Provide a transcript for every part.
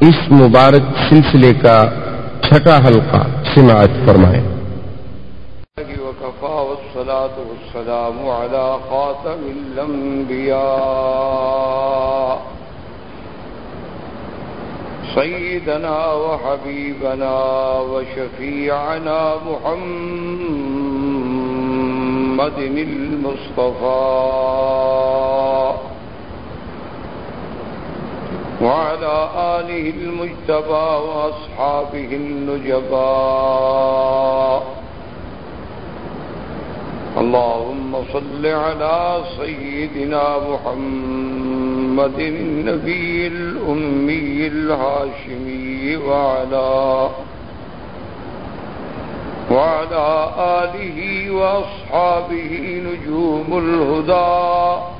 اس مبارک سلسلے کا چھٹا حلقہ سماعت فرمائیں وكفى والصلاة والسلام على خاتم الأنبياء سيدنا وحبيبنا وشفيعنا محمد المصطفى وعلى آله المجتبى وأصحابه النجباء اللهم صل على سيدنا محمد النبي الأمي الهاشمي وعلى وعلى آله وأصحابه نجوم الهدى.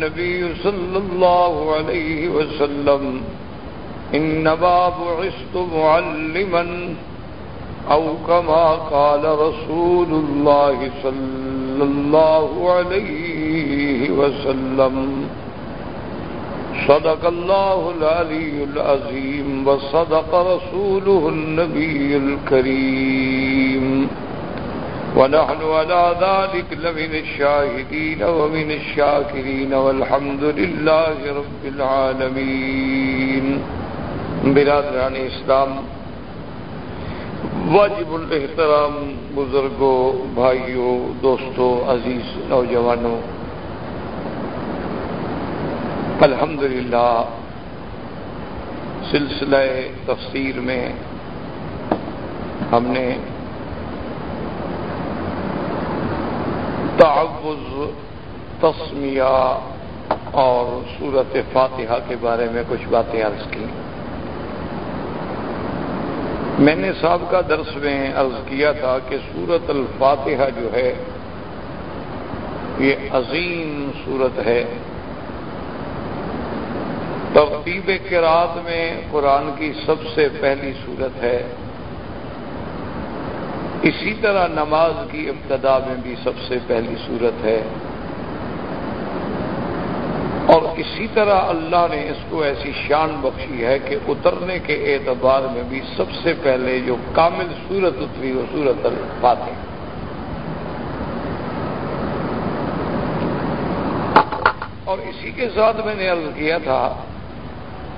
النبي صلى الله عليه وسلم. إنما بعثت معلما أو كما قال رسول الله صلى الله عليه وسلم. صدق الله العلي العظيم وصدق رسوله النبي الكريم. ونحن على ذلك لمن الشاهدين ومن الشاكرين والحمد لله رب العالمين. برادران اسلام، واجب الاحترام بزرگوں، بھائیوں، دوستوں، عزیز نوجوانوں، الحمدللہ، سلسلہ تفسیر میں ہم نے تعوض تسمیہ اور صورت فاتحہ کے بارے میں کچھ باتیں عرض کی۔ میں نے سابقہ درس میں عرض کیا تھا کہ صورت الفاتحہ جو ہے، یہ عظیم صورت ہے۔ ترتیب قرآت میں قرآن کی سب سے پہلی صورت ہے۔ اسی طرح نماز کی ابتدا میں بھی سب سے پہلی صورت ہے۔ اور اسی طرح اللہ نے اس کو ایسی شان بخشی ہے کہ اترنے کے اعتبار میں بھی سب سے پہلے جو کامل صورت اتری وہ صورت الفاتح اور اسی کے ساتھ میں نے عرض کیا تھا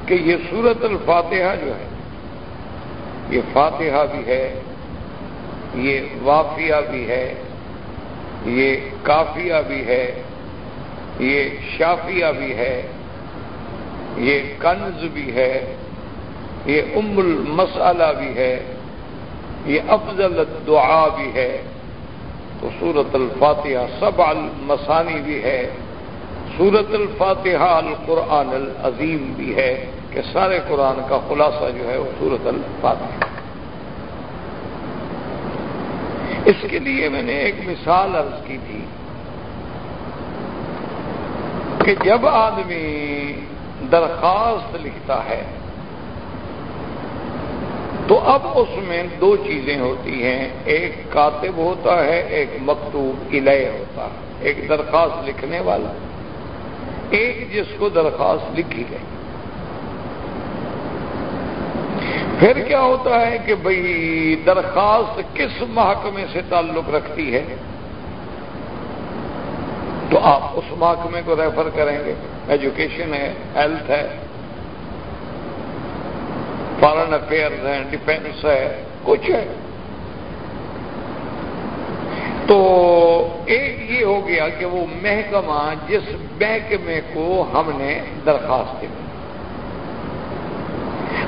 کہ یہ صورت الفاتحہ جو ہے، یہ فاتحہ بھی ہے۔ یہ وافیہ بھی ہے، یہ کافیہ بھی ہے، یہ شافیہ بھی ہے، یہ کنز بھی ہے، یہ ام المسئلہ بھی ہے، یہ افضل دعا بھی ہے۔ تو سورت الفاتحہ سب المسانی بھی ہے سورت الفاتحہ القرآن العظیم بھی ہے، کہ سارے قرآن کا خلاصہ جو ہے وہ سورت الفاتحہ۔ اس کے لیے میں نے ایک مثال عرض کی تھی کہ جب آدمی درخواست لکھتا ہے تو اب اس میں دو چیزیں ہوتی ہیں، ایک کاتب ہوتا ہے، ایک مکتوب الہ ہوتا ہے، ایک درخواست لکھنے والا، ایک جس کو درخواست لکھی گئی۔ پھر کیا ہوتا ہے کہ بھئی درخواست کس محکمے سے تعلق رکھتی ہے؟ تو آپ اس محکمے کو ریفر کریں گے۔ ایجوکیشن ہے ہیلتھ ہے فارن افیئرز ہیں ڈیفینس ہے، کچھ ہے۔ تو ایک یہ ہو گیا کہ وہ محکمہ، جس محکمے کو ہم نے درخواست دی۔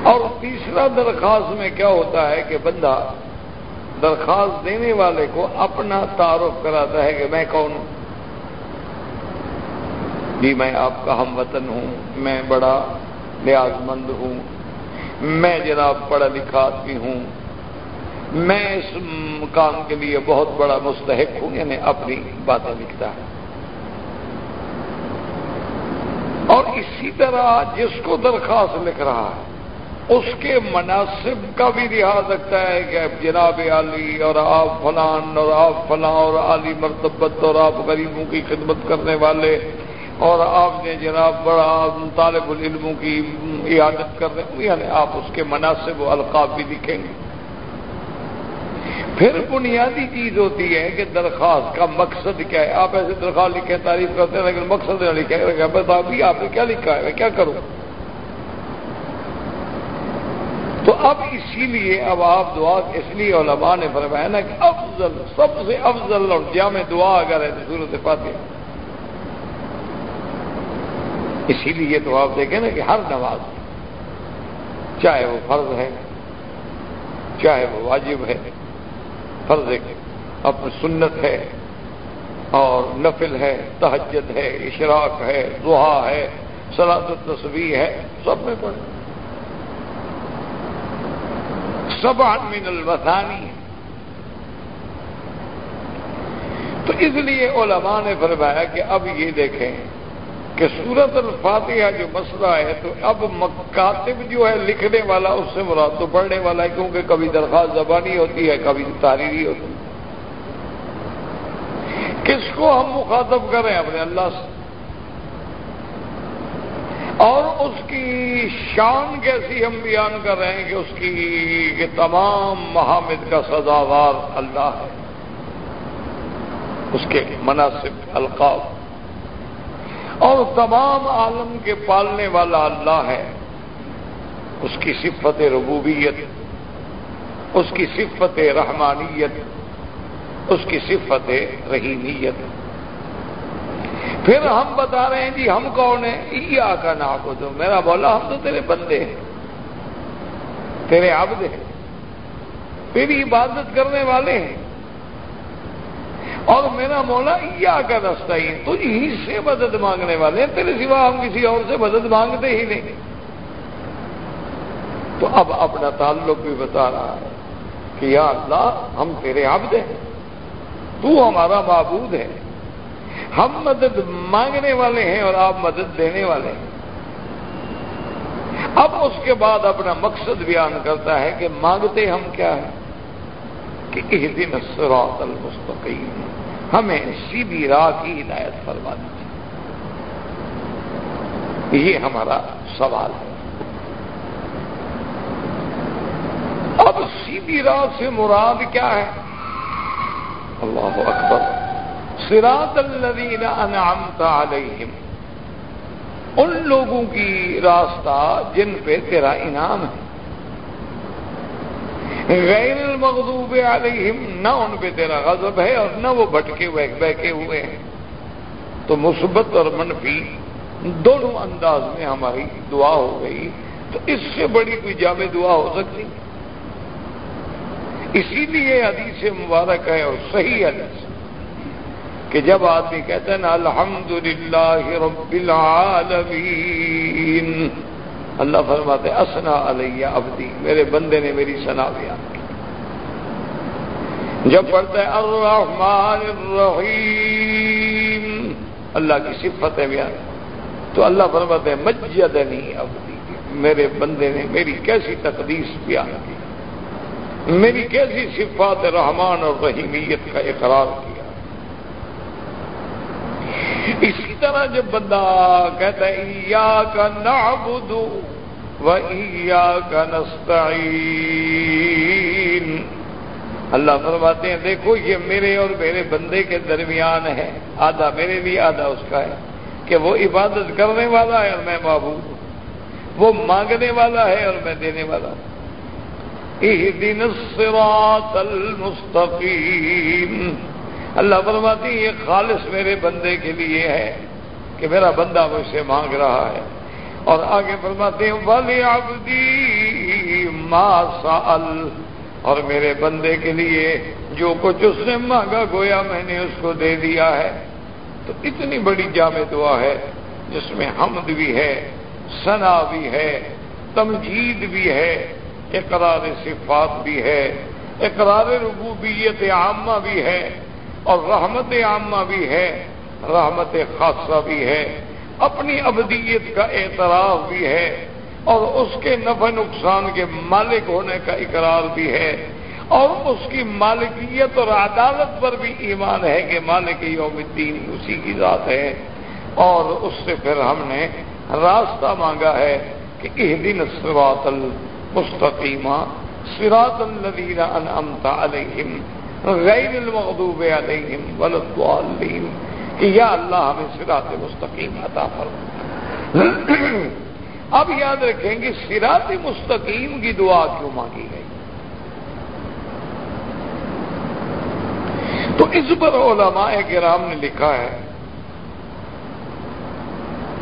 اور تیسرا درخواست میں کیا ہوتا ہے کہ بندہ درخواست دینے والے کو اپنا تعارف کراتا ہے کہ میں کون ہوں؟ جی میں آپ کا ہم وطن ہوں، میں بڑا نیاز مند ہوں، میں جناب پڑھا لکھا آدمی ہوں، میں اس کام کے لیے بہت بڑا مستحق ہوں یعنی اپنی باتیں لکھتا ہے۔ اور اسی طرح جس کو درخواست لکھ رہا ہے اس کے مناسب کا بھی لحاظ رکھتا ہے کہ جناب علی اور آپ فلان اور آپ فلاں اور علی مرتبت اور آپ غریبوں کی خدمت کرنے والے اور آپ نے جناب بڑا طالب العلموں کی عیادت کر رہے ہیں یعنی آپ اس کے مناسب و القاب بھی لکھیں گے۔ پھر بنیادی چیز ہوتی ہے کہ درخواست کا مقصد کیا ہے۔ آپ ایسے درخواست لکھیں، تعریف کرتے ہیں لیکن مقصد نہ لکھے بس آپ نے کیا لکھا ہے، میں کیا کروں؟ تو اب اسی لیے اب آپ دعا، اس لیے علماء نے فرمایا نا کہ افضل، سب سے افضل اور جامع دعا اگر ہے تو صورت فاتحہ۔ اسی لیے تو آپ دیکھیں نا کہ ہر نماز چاہے وہ فرض ہے، چاہے وہ واجب ہے، فرض ہے اپنی سنت ہے اور نفل ہے، تہجد ہے، اشراق ہے دعا ہے سلاد التصویر ہے، سب میں پڑھے سب من الوسانی ہے تو اس لیے علماء نے فرمایا کہ اب یہ دیکھیں کہ سورت الفاتحہ جو مسئلہ ہے تو اب مکاتب جو ہے لکھنے والا اس سے مراد تو پڑھنے والا ہے کیونکہ کبھی درخواست زبانی ہوتی ہے، کبھی تاریخی ہوتی ہے۔ کس کو ہم مخاطب کریں؟ اپنے اللہ سے۔ اور اس کی شان کیسی ہم بیان کر رہے ہیں کہ اس کی کہ تمام محامد کا سزاوار اللہ ہے۔ اس کے مناسب القاف اور تمام عالم کے پالنے والا اللہ ہے۔ اس کی صفت ربوبیت، اس کی صفت رحمانیت، اس کی صفت رحیمیت۔ پھر ہم بتا رہے ہیں جی ہم کون ہیں؟ یا کا نا کو تو میرا بولا، ہم تو تیرے بندے ہیں۔ تیرے عبد ہیں۔ تیری عبادت کرنے والے ہیں۔ اور میرا مولا یا کا رستہ ہی تجھ ہی سے مدد مانگنے والے ہیں۔ تیرے سوا ہم کسی اور سے مدد مانگتے ہی نہیں۔ تو اب اپنا تعلق بھی بتا رہا ہے کہ یا اللہ، ہم تیرے عبد ہیں۔ تو ہمارا معبود ہے۔ ہم مدد مانگنے والے ہیں اور آپ مدد دینے والے ہیں۔ اب اس کے بعد اپنا مقصد بیان کرتا ہے کہ مانگتے ہم کیا ہے کہ اس دن سراط المستقیم۔ ہمیں سیدھی راہ کی ہدایت فرما دیجیے یہ ہمارا سوال ہے۔ اب سیدھی راہ سے مراد کیا ہے؟ اللہ اکبر۔ سراط الذین انعمت علیہم۔ ان لوگوں کی راستہ جن پہ تیرا انعام ہے۔ غیر المغضوب علیہم، نہ ان پہ تیرا غضب ہے اور نہ وہ بھٹکے ہوئے، بہکے ہوئے ہیں۔ تو مثبت اور منفی دونوں انداز میں ہماری دعا ہو گئی۔ تو اس سے بڑی کوئی جامع دعا ہو سکتی؟ اسی لیے حدیث مبارک ہے اور صحیح حدیث۔ کہ جب آدمی کہتے ہیں نا الحمد للہ رب العالمین، اللہ فرماتے اسنا علیہ ابدی میرے بندے نے میری سنا بیان کی۔ جب پڑھتے ہیں الرحمن الرحیم، اللہ کی صفت ہے بیان تو اللہ فرماتے ہیں، مجدنی ابدی میرے بندے نے میری کیسی تقدیس بیان کی۔ میری کیسی صفات رحمان اور رحیمیت کا اقرار کیا اسی طرح جب بندہ کہتا ہے یا کا نعبد و یا کا نستعین. اللہ فرماتے ہیں، دیکھو، یہ میرے اور میرے بندے کے درمیان ہے۔ آدھا میرے لیے، آدھا اس کا ہے۔ کہ وہ عبادت کرنے والا ہے اور میں معبود ہوں۔ وہ مانگنے والا ہے اور میں دینے والا ہوں۔ اہدن الصراط المستقیم۔ اللہ فرماتی یہ خالص میرے بندے کے لیے ہے کہ میرا بندہ مجھ سے مانگ رہا ہے۔ اور آگے فرماتے ہیں، ولی عبدی ما سأل۔ اور میرے بندے کے لیے جو کچھ اس نے مانگا، گویا میں نے اس کو دے دیا ہے۔ تو اتنی بڑی جامع دعا ہے، جس میں حمد بھی ہے، ثنا بھی ہے، تمجید بھی ہے، اقرار صفات بھی ہے، اقرار ربوبیت عامہ بھی ہے۔ اور رحمت عامہ بھی ہے، رحمت خاصہ بھی ہے، اپنی ابدیت کا اعتراف بھی ہے، اور اس کے نفع نقصان کے مالک ہونے کا اقرار بھی ہے، اور اس کی مالکیت اور عدالت پر بھی ایمان ہے کہ مالک یوم الدین اسی کی ذات ہے۔ اور اس سے پھر ہم نے راستہ مانگا ہے کہ دن الصراط المستقیمہ، صراط الذین انعمت علیہم غیر المغضوب علیہم ولا الضالین کہ یا اللہ ہمیں صراط مستقیم عطا فرما۔ اب یاد رکھیں گے سراط مستقیم کی دعا کیوں مانگی گئی؟ تو اس پر علماء کرام نے لکھا ہے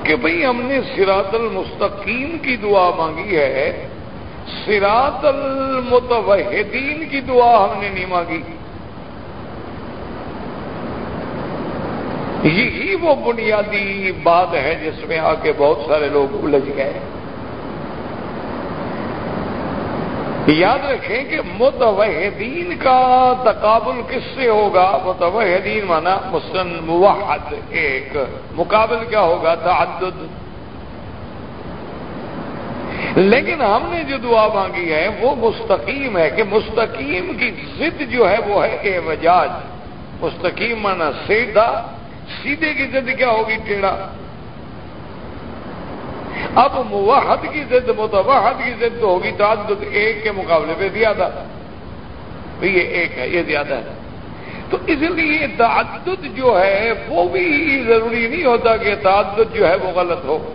کہ بھئی ہم نے سراط المستقیم کی دعا مانگی ہے سراط المتوحدین کی دعا ہم نے نہیں مانگی۔ یہی وہ بنیادی بات ہے جس میں آ کے بہت سارے لوگ الجھ گئے۔ یاد رکھیں کہ متوحدین کا تقابل کس سے ہوگا؟ متوحدین مانا مسن موحد، ایک۔ مقابل کیا ہوگا؟ تعدد۔ لیکن ہم نے جو دعا مانگی ہے وہ مستقیم ہے کہ مستقیم کی ضد جو ہے وہ ہے اعوجاج مستقیم مانا سیدھا سیدھے کی ضد کیا ہوگی ٹیڑھا؟ اب موحد کی ضد، متوحد کی ضد ہوگی تعدد ایک کے مقابلے پہ زیادہ۔ یہ ایک ہے، یہ زیادہ ہے۔ تو اس لیے تعدد جو ہے، وہ بھی ضروری نہیں ہوتا کہ تعدد جو ہے وہ غلط ہو۔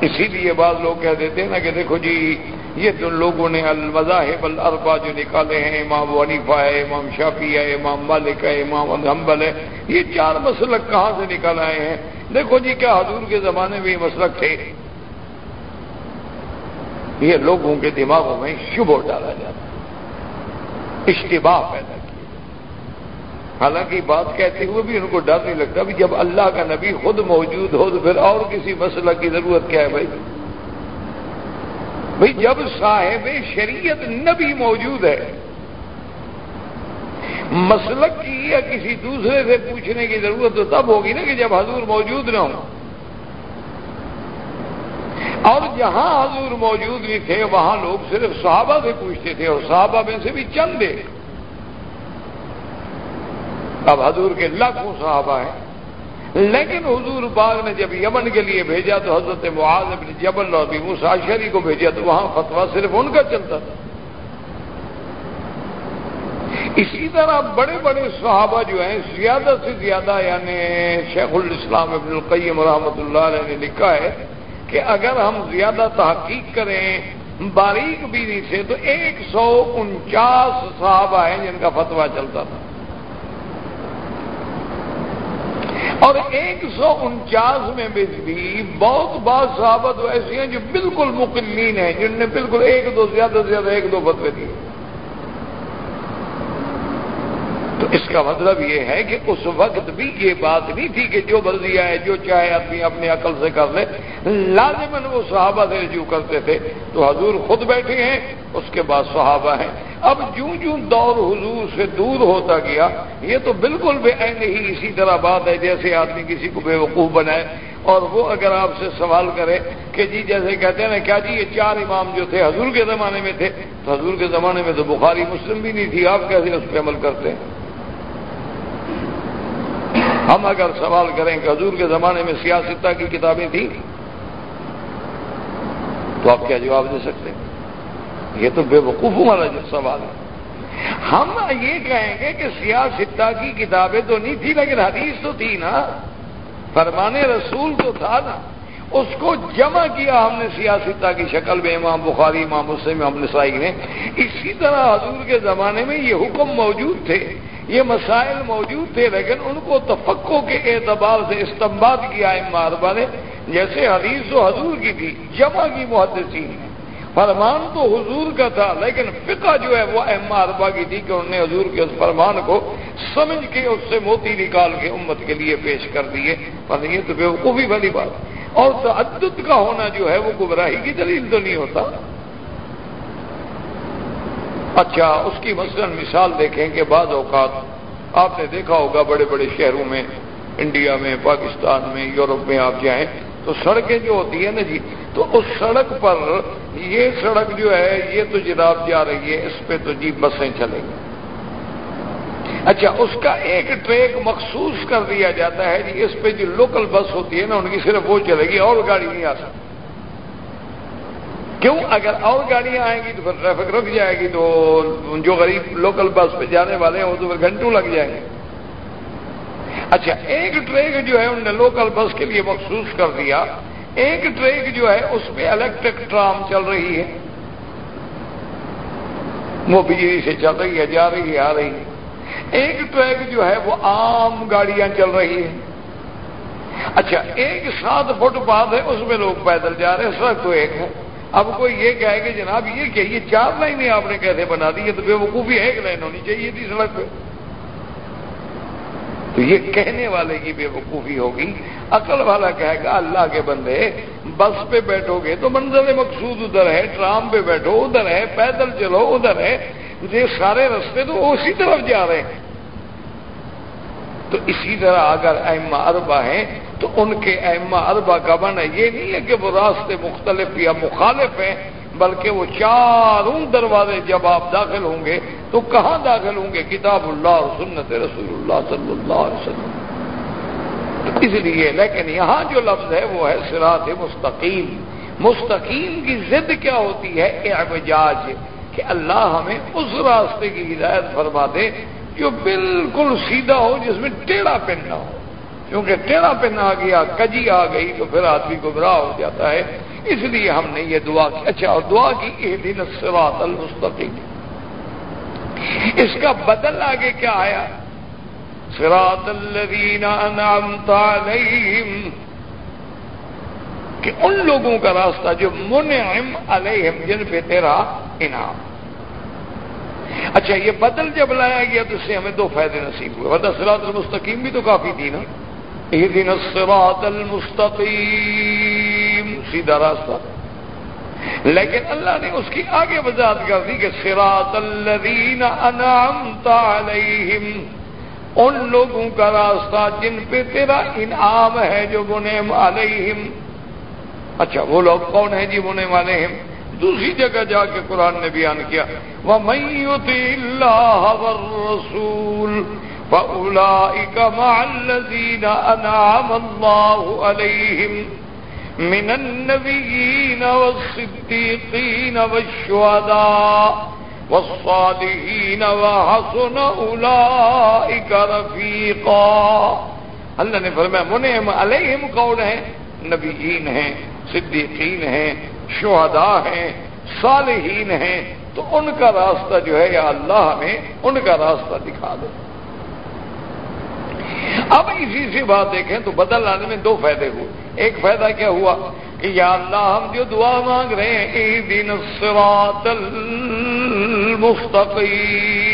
اسی لیے بعض لوگ کہہ دیتے ہیں نا کہ دیکھو جی یہ تو لوگوں نے المذاہب الاربع جو نکالے ہیں، امام ونیفا ہے، امام شافی ہے، امام مالک ہے، امام الحمبل ہے، یہ چار مسلک کہاں سے نکال آئے ہیں؟ دیکھو جی کیا حضور کے زمانے میں یہ مسلک تھے؟ یہ لوگوں کے دماغوں میں شبہ ڈالا جاتا اشتباہ پیدا کیا حالانکہ بات کہتے ہوئے بھی ان کو ڈر نہیں لگتا بھی جب اللہ کا نبی خود موجود ہو تو پھر اور کسی مسئلہ کی ضرورت کیا ہے بھائی؟ بھائی جب صاحب شریعت نبی موجود ہے، مسلک کی یا کسی دوسرے سے پوچھنے کی ضرورت تو تب ہوگی نا کہ جب حضور موجود نہ ہو اور جہاں حضور موجود بھی تھے، وہاں لوگ صرف صحابہ سے پوچھتے تھے اور صحابہ میں سے بھی چند دے اب حضور کے لاکھوں صحابہ ہیں۔ لیکن حضور باغ نے جب یمن کے لیے بھیجا تو حضرت معاذ ابن جبل اور مساشری کو بھیجا تو وہاں فتوا صرف ان کا چلتا تھا۔ اسی طرح بڑے بڑے صحابہ جو ہیں، زیادہ سے زیادہ یعنی شیخ الاسلام ابن القیم رحمۃ اللہ علیہ نے لکھا ہے کہ اگر ہم زیادہ تحقیق کریں باریک بینی سے تو ایک سو انچاس صحابہ ہیں جن کا فتوا چلتا تھا۔ اور ایک سو انچاس میں بھی بہت بہت صحابت ایسی ہیں جو بالکل مقلین ہیں جن نے بالکل ایک دو زیادہ سے زیادہ ایک دو فتوے دیے۔ تو اس کا مطلب یہ ہے کہ اس وقت بھی یہ بات نہیں تھی کہ جو مرضی آئے، جو چاہے آدمی اپنی عقل سے کر لے۔ لازمن وہ صحابہ سے رجوع کرتے تھے۔ تو حضور خود بیٹھے ہیں، اس کے بعد صحابہ ہیں۔ اب جوں جوں دور حضور سے دور ہوتا گیا، یہ تو بالکل بے عین ہی اسی طرح بات ہے، جیسے آدمی کسی کو بے وقوف بنائے۔ اور وہ اگر آپ سے سوال کرے کہ جی جیسے کہتے ہیں نا، کیا جی یہ چار امام جو تھے حضور کے زمانے میں تھے؟ تو حضور کے زمانے میں تو بخاری مسلم بھی نہیں تھی، آپ کیسے اس پہ عمل کرتے ہیں؟ ہم اگر سوال کریں کہ حضور کے زمانے میں سیاستہ کی کتابیں تھیں تو آپ کیا جواب دے سکتے ہیں؟ یہ تو بے وقوفوں والا جو سوال ہے۔ ہم یہ کہیں گے کہ سیاستہ کی کتابیں تو نہیں تھی لیکن حدیث تو تھی نا۔ فرمان رسول تو تھا نا۔ اس کو جمع کیا ہم نے سیاستہ کی شکل میں، امام بخاری، امام مسلم، امام نسائی نے۔ اسی طرح حضور کے زمانے میں یہ حکم موجود تھے، یہ مسائل موجود تھے، لیکن ان کو تفقوں کے اعتبار سے استعمال کیا اماربا نے۔ جیسے حدیث و حضور کی تھی، جمع کی محدثین۔ فرمان تو حضور کا تھا، لیکن فقہ جو ہے وہ اما اربا کی تھی کہ انہوں نے حضور کے اس فرمان کو سمجھ کے اس سے موتی نکال کے امت کے لیے پیش کر دیے۔ پر یہ تو بے والی بات۔ اور تعدد کا ہونا جو ہے وہ گمراہی کی دلیل تو نہیں ہوتا۔ اچھا اس کی مثلاً مثال دیکھیں کہ بعض اوقات آپ نے دیکھا ہوگا بڑے بڑے شہروں میں، انڈیا میں، پاکستان میں، یورپ میں آپ جائیں تو سڑکیں جو ہوتی ہیں نا جی تو اس سڑک پر یہ سڑک جو ہے، یہ تو جناب جا رہی ہے، اس پہ تو جی بسیں چلیں۔ گی اچھا اس کا ایک ٹریک مخصوص کر دیا جاتا ہے جی اس پہ جو لوکل بس ہوتی ہے نا، ان کی صرف وہ چلے گی، اور گاڑی نہیں آ سکتی۔ کیوں؟ اگر اور گاڑیاں آئیں گی تو پھر ٹریفک رک جائے گی، تو جو غریب لوکل بس پہ جانے والے ہیں، وہ تو پھر گھنٹوں لگ جائیں گے۔ اچھا ایک ٹریک جو ہے انہوں نے لوکل بس کے لیے مخصوص کر دیا۔ ایک ٹریک جو ہے، اس پہ الیکٹرک ٹرام چل رہی ہے۔ وہ بجلی سے چل رہی ہے، جا رہی ہے، آ رہی ہے۔ ایک ٹریک جو ہے وہ عام گاڑیاں چل رہی ہیں۔ اچھا ایک سات فٹ پاتھ ہے، اس میں لوگ پیدل جا رہے ہیں، سڑک تو ایک ہے۔ اب کوئی یہ کہے کہ جناب یہ کہ یہ چار لائنیں آپ نے کیسے بنا دی؟ تو بے وقوفی ایک لائن ہونی چاہیے تھی سڑک پہ۔ تو یہ کہنے والے کی بے وقوفی ہوگی۔ عقل والا کہے گا، اللہ کے بندے، بس پہ بیٹھو گے تو منظر مقصود ادھر ہے، ٹرام پہ بیٹھو، ادھر ہے، پیدل چلو، ادھر ہے۔ یہ سارے رستے تو اسی طرف جا رہے ہیں۔ تو اسی طرح اگر ائمہ اربا ہیں، تو ان کے ائمہ اربا کا بنا یہ نہیں ہے کہ وہ راستے مختلف یا مخالف ہیں، بلکہ وہ چاروں دروازے جب آپ داخل ہوں گے، تو کہاں داخل ہوں گے؟ کتاب اللہ اور سنت رسول اللہ صلی اللہ علیہ وسلم۔ اس لیے، لیکن یہاں جو لفظ ہے، وہ ہے سراط مستقیم۔ مستقیم کی ضد کیا ہوتی ہے؟ اعوجاج۔ کہ اللہ ہمیں اس راستے کی ہدایت فرما دے جو بالکل سیدھا ہو، جس میں ٹیڑھا پن نہ ہو۔ کیونکہ ٹیڑھا پن آ گیا، کجی آ گئی تو پھر آدمی گمراہ ہو جاتا ہے۔ اس لیے ہم نے یہ دعا کی۔ اچھا اور دعا کی یہ دن سرات المستقیم۔ اس کا بدل آگے کیا آیا؟ سراط الذین انعمت علیہم کہ ان لوگوں کا راستہ جو منعم علیہم، جن پہ تیرا انعام۔ اچھا یہ بدل جب لایا گیا تو اس سے ہمیں دو فائدے نصیب ہوئے۔ ورنہ سراط المستقیم بھی تو کافی تھی نا۔ یہ دن سراط المستقیم سیدھا راستہ۔ لیکن اللہ نے اس کی آگے وضاحت کر دی کہ سراط الذین انعمت علیہم ان لوگوں کا راستہ جن پہ تیرا انعام ہے جو منعم علیہم اچھا وہ لوگ کون ہیں جی؟ منعم علیہم دوسری جگہ جا کے قرآن نے بیان کیا۔ وہ میوتی اللہ رسول مع الذين أنعم الله عليهم من النبيين والصديقين والشهداء والصالحين وحسن أولئك رفيقا۔ اللہ نے فرمایا منعم علیہم کون ہیں؟ نبیین ہیں، صدیقین ہیں، شہداء ہیں، صالحین ہیں، تو ان کا راستہ جو ہے یا اللہ ہمیں ان کا راستہ دکھا دے۔ اب اسی سی بات دیکھیں تو بدل لانے میں دو فائدے ہوئے۔ ایک فائدہ کیا ہوا؟ کہ یا اللہ ہم جو دعا مانگ رہے ہیں دن المستقیم۔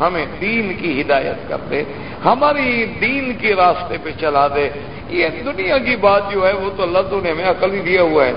ہمیں دین کی ہدایت کر دے، ہماری دین کے راستے پہ چلا دے۔ یہ دنیا کی بات جو ہے، وہ تو اللہ نے ہمیں عقل ہی دیا ہوا ہے۔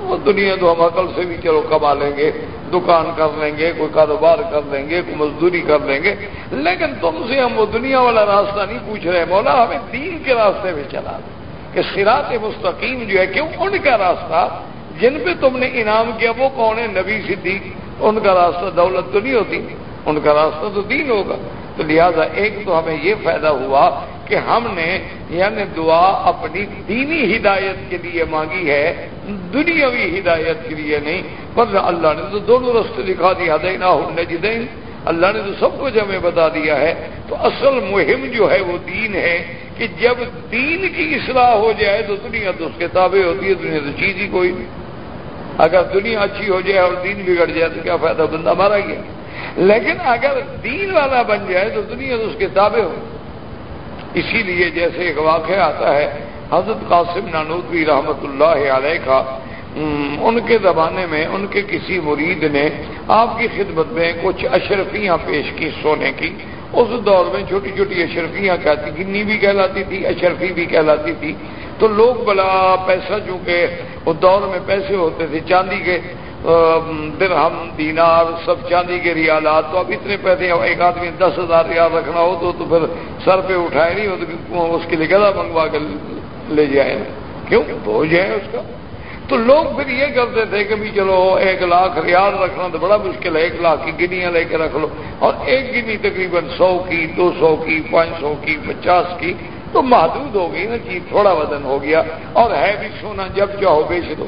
وہ دنیا تو ہم عقل سے بھی چلو، کما لیں گے، دکان کر لیں گے، کوئی کاروبار کر لیں گے، کوئی مزدوری کر لیں گے۔ لیکن تم سے ہم وہ دنیا والا راستہ نہیں پوچھ رہے، مولا، ہمیں دین کے راستے پہ چلا دے۔ کہ سرات مستقیم جو ہے، کیوں؟ ان کا راستہ، جن پہ تم نے انعام کیا، وہ کون ہے؟ نبی صدیق۔ ان کا راستہ دولت تو نہیں ہوتی۔ ان کا راستہ تو دین ہوگا۔ تو لہذا ایک تو ہمیں یہ فائدہ ہوا کہ ہم نے یعنی دعا اپنی دینی ہدایت کے لیے مانگی ہے، دنیاوی ہدایت کے لیے نہیں۔ پر اللہ نے تو دونوں رستے دکھا دیا دینا جدین اللہ نے تو سب کچھ ہمیں بتا دیا ہے۔ تو اصل مہم جو ہے وہ دین ہے کہ جب دین کی اصلاح ہو جائے تو دنیا تو اس کے تابع ہوتی ہے، دنیا تو چیز ہی کوئی نہیں۔ اگر دنیا اچھی ہو جائے اور دین بگڑ جائے تو کیا فائدہ بندہ مارا گیا؟ لیکن اگر دین والا بن جائے تو دنیا تو اس کے تابع ہو۔ اسی لیے جیسے ایک واقعہ آتا ہے، حضرت قاسم نانودوی رحمت اللہ علیہ کا ان کے زمانے میں ان کے کسی مرید نے آپ کی خدمت میں کچھ اشرفیاں پیش کی سونے کی۔ اس دور میں چھوٹی چھوٹی اشرفیاں کہتی گنی بھی کہلاتی تھی، اشرفی بھی کہلاتی تھی۔ تو لوگ بلا پیسہ، چونکہ اس دور میں پیسے ہوتے تھے، چاندی کے درہم، دینار، سب چاندی کے ریالات تو اب اتنے پیسے ایک آدمی دس ہزار ریال رکھنا ہو تو تو پھر سر پہ اٹھائے نہیں ہو تو اس کے لیے گدا منگوا کے لے جائے؟ کیوں؟ ہو جائے اس کا۔ تو لوگ پھر یہ کرتے تھے کہ بھی چلو، ایک لاکھ ریال رکھنا تو بڑا مشکل ہے، ایک لاکھ کی گنیاں لے کے رکھ لو۔ اور ایک گنی تقریباً سو کی، دو سو کی، پانچ سو کی، پچاس کی، تو محدود ہو گئی نا چیز، تھوڑا وزن ہو گیا۔ اور ہے بھی سونا، جب چاہو بیچ دو۔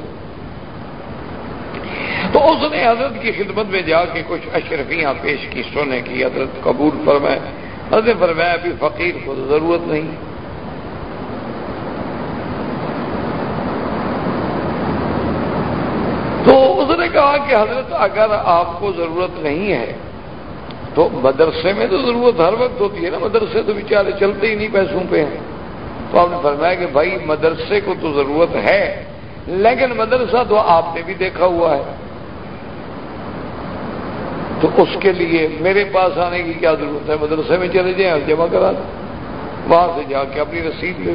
تو اس نے حضرت کی خدمت میں جا کے کچھ اشرفیاں پیش کی، سونے کی، حضرت قبول فرمائے۔ حضرت فرمایا، ابھی فقیر کو ضرورت نہیں۔ تو اس نے کہا کہ حضرت، اگر آپ کو ضرورت نہیں ہے، تو مدرسے میں تو ضرورت ہر وقت ہوتی ہے نا۔ مدرسے تو بیچارے چلتے ہی نہیں پیسوں پہ۔ ہیں تو آپ نے فرمایا کہ بھائی، مدرسے کو تو ضرورت ہے، لیکن مدرسہ تو آپ نے بھی دیکھا ہوا ہے۔ تو اس کے لیے میرے پاس آنے کی کیا ضرورت ہے؟ مدرسے میں چلے جائیں اور جمع کرا دیں وہاں سے جا کے اپنی رسید لے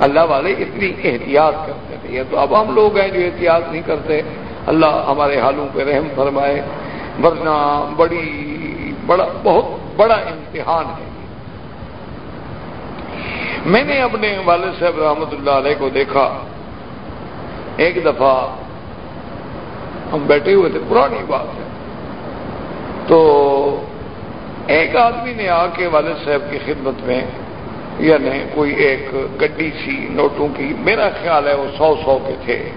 اللہ والے اتنی احتیاط کرتے تھے یہ تو اب ہم لوگ ہیں جو احتیاط نہیں کرتے۔ اللہ ہمارے حالوں پہ رحم فرمائے۔ ورنہ بڑی، بڑا، بہت بڑا امتحان ہے۔ میں نے اپنے والد صاحب رحمۃ اللہ علیہ کو دیکھا۔ ایک دفعہ ہم بیٹھے ہوئے تھے، پرانی بات ہے۔ تو ایک آدمی نے آ کے والد صاحب کی خدمت میں یعنی کوئی ایک گڈی سی نوٹوں کی، میرا خیال ہے وہ سو سو کے تھے۔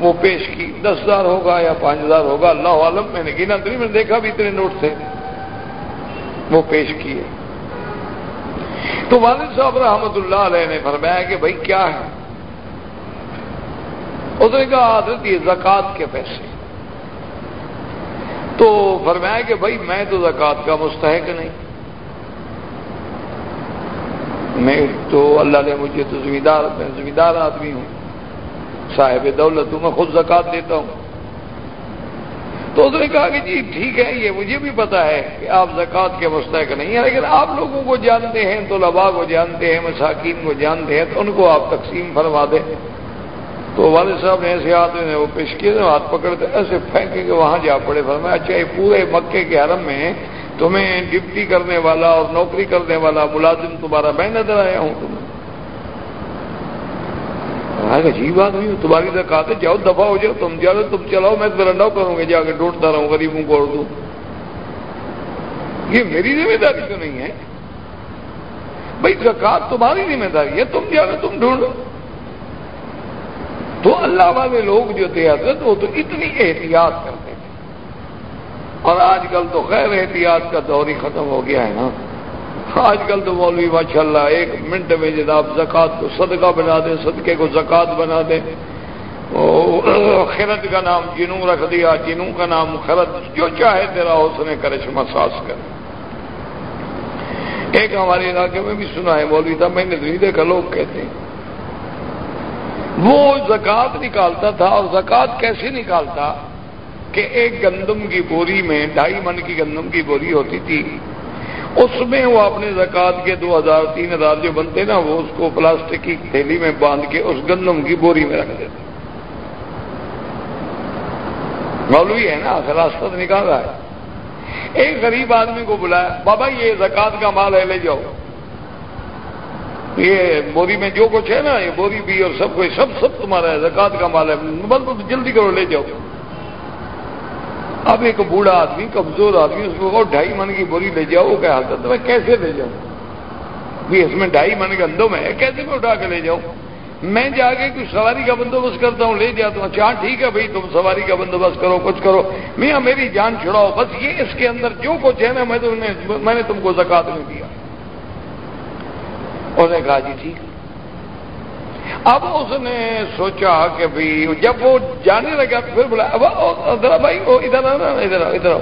وہ پیش کی۔ دس ہزار ہوگا یا پانچ ہزار ہوگا، اللہ عالم، میں نے گنا میں نے دیکھا بھی اتنے نوٹ تھے۔ وہ پیش کیے۔ تو والد صاحب رحمت اللہ علیہ نے فرمایا کہ بھائی کیا ہے؟ اس نے کہا، حضرت یہ زکوٰۃ کے پیسے۔ تو فرمایا کہ بھائی میں تو زکوٰۃ کا مستحق نہیں۔ میں تو اللہ نے مجھے تو ذمہ دار میں ذمہ دار آدمی ہوں۔ صاحب دولت ہوں میں خود زکوٰۃ دیتا ہوں۔ تو اس نے کہا کہ جی ٹھیک ہے، یہ مجھے بھی پتا ہے کہ آپ زکوٰۃ کے مستحق نہیں ہیں۔ لیکن آپ لوگوں کو جانتے ہیں تو لبا کو جانتے ہیں، مساکین کو جانتے ہیں، تو ان کو آپ تقسیم فرما دیں۔ تو والد صاحب نے ایسے ہاتھ میں وہ پیش کیے ہاتھ پکڑتے ایسے پھینکے کہ وہاں جا پڑے۔ فرمایا اچھا یہ پورے مکے کے حرم میں تمہیں ڈپٹی کرنے والا اور نوکری کرنے والا ملازم تمہارا میں نظر آیا ہوں تمہیں۔ عجیب بات ہوئی، تمہاری زکات ہے جاؤ، دفاع ہو جاؤ، تم جاؤ، تم چلاؤ، میں برنڈاؤ کروں گے جا کے ڈھونڈتا رہوں، غریبوں کو دوں یہ میری ذمہ داری تو نہیں ہے۔ بھائی زکات تمہاری ذمہ داری ہے، تم جاؤ تم ڈھونڈو۔ تو اللہ والے لوگ جو تھے حضرت، وہ تو اتنی احتیاط کرتے تھے۔ اور آج کل تو خیر احتیاط کا دور ہی ختم ہو گیا ہے نا۔ آج کل تو مولوی ماشاء اللہ ایک منٹ میں جناب زکوٰۃ کو صدقہ بنا دیں صدقے کو زکوٰۃ بنا دیں خرد کا نام جنوں رکھ دیا، جنوں کا نام خرد جو چاہے تیرا اس نے کرشمہ ساس کر۔ ایک ہمارے علاقے میں بھی سنا ہے، مولوی تھا میں نے نہیں دیکھا، لوگ کہتے ہیں وہ زکوٰۃ نکالتا تھا اور زکوٰۃ کیسے نکالتا کہ ایک گندم کی بوری میں، ڈھائی من کی گندم کی بوری ہوتی تھی۔ اس میں وہ اپنے زکات کے دو ہزار، تین ہزار جو بنتے نا، وہ اس کو پلاسٹک کی تھیلی میں باندھ کے اس گندم کی بوری میں رکھ دیتے۔ مولوی ہے نا راستہ نکال رہا ہے۔ ایک غریب آدمی کو بلایا، بابا یہ زکات کا مال ہے، لے جاؤ۔ یہ بوری میں جو کچھ ہے نا، یہ بوری بھی اور سب کچھ سب سب تمہارا ہے زکات کا مال ہے۔ بس جلدی کرو، لے جاؤ۔ اب ایک بوڑھا آدمی، کمزور آدمی، اس کو ڈھائی من کی بوری لے جاؤ کہ حالت میں کیسے لے جاؤں؟ بھی اس میں ڈھائی من گندوں میں کیسے میں اٹھا کے لے جاؤں؟ میں جا کے کچھ سواری کا بندوبست کرتا ہوں، لے جاتا ہوں اچھا ہاں، ٹھیک ہے بھائی، تم سواری کا بندوبست کرو، کچھ کرو۔ میاں، میری جان چھڑاؤ، بس یہ اس کے اندر جو کچھ ہے نا، میں میں نے تم کو زکات میں دیا۔ اس نے کہا جی ٹھیک اب اس نے سوچا کہ بھائی جب وہ جانے لگا پھر بولا ادھر بھائی ادھر ادھر ادھر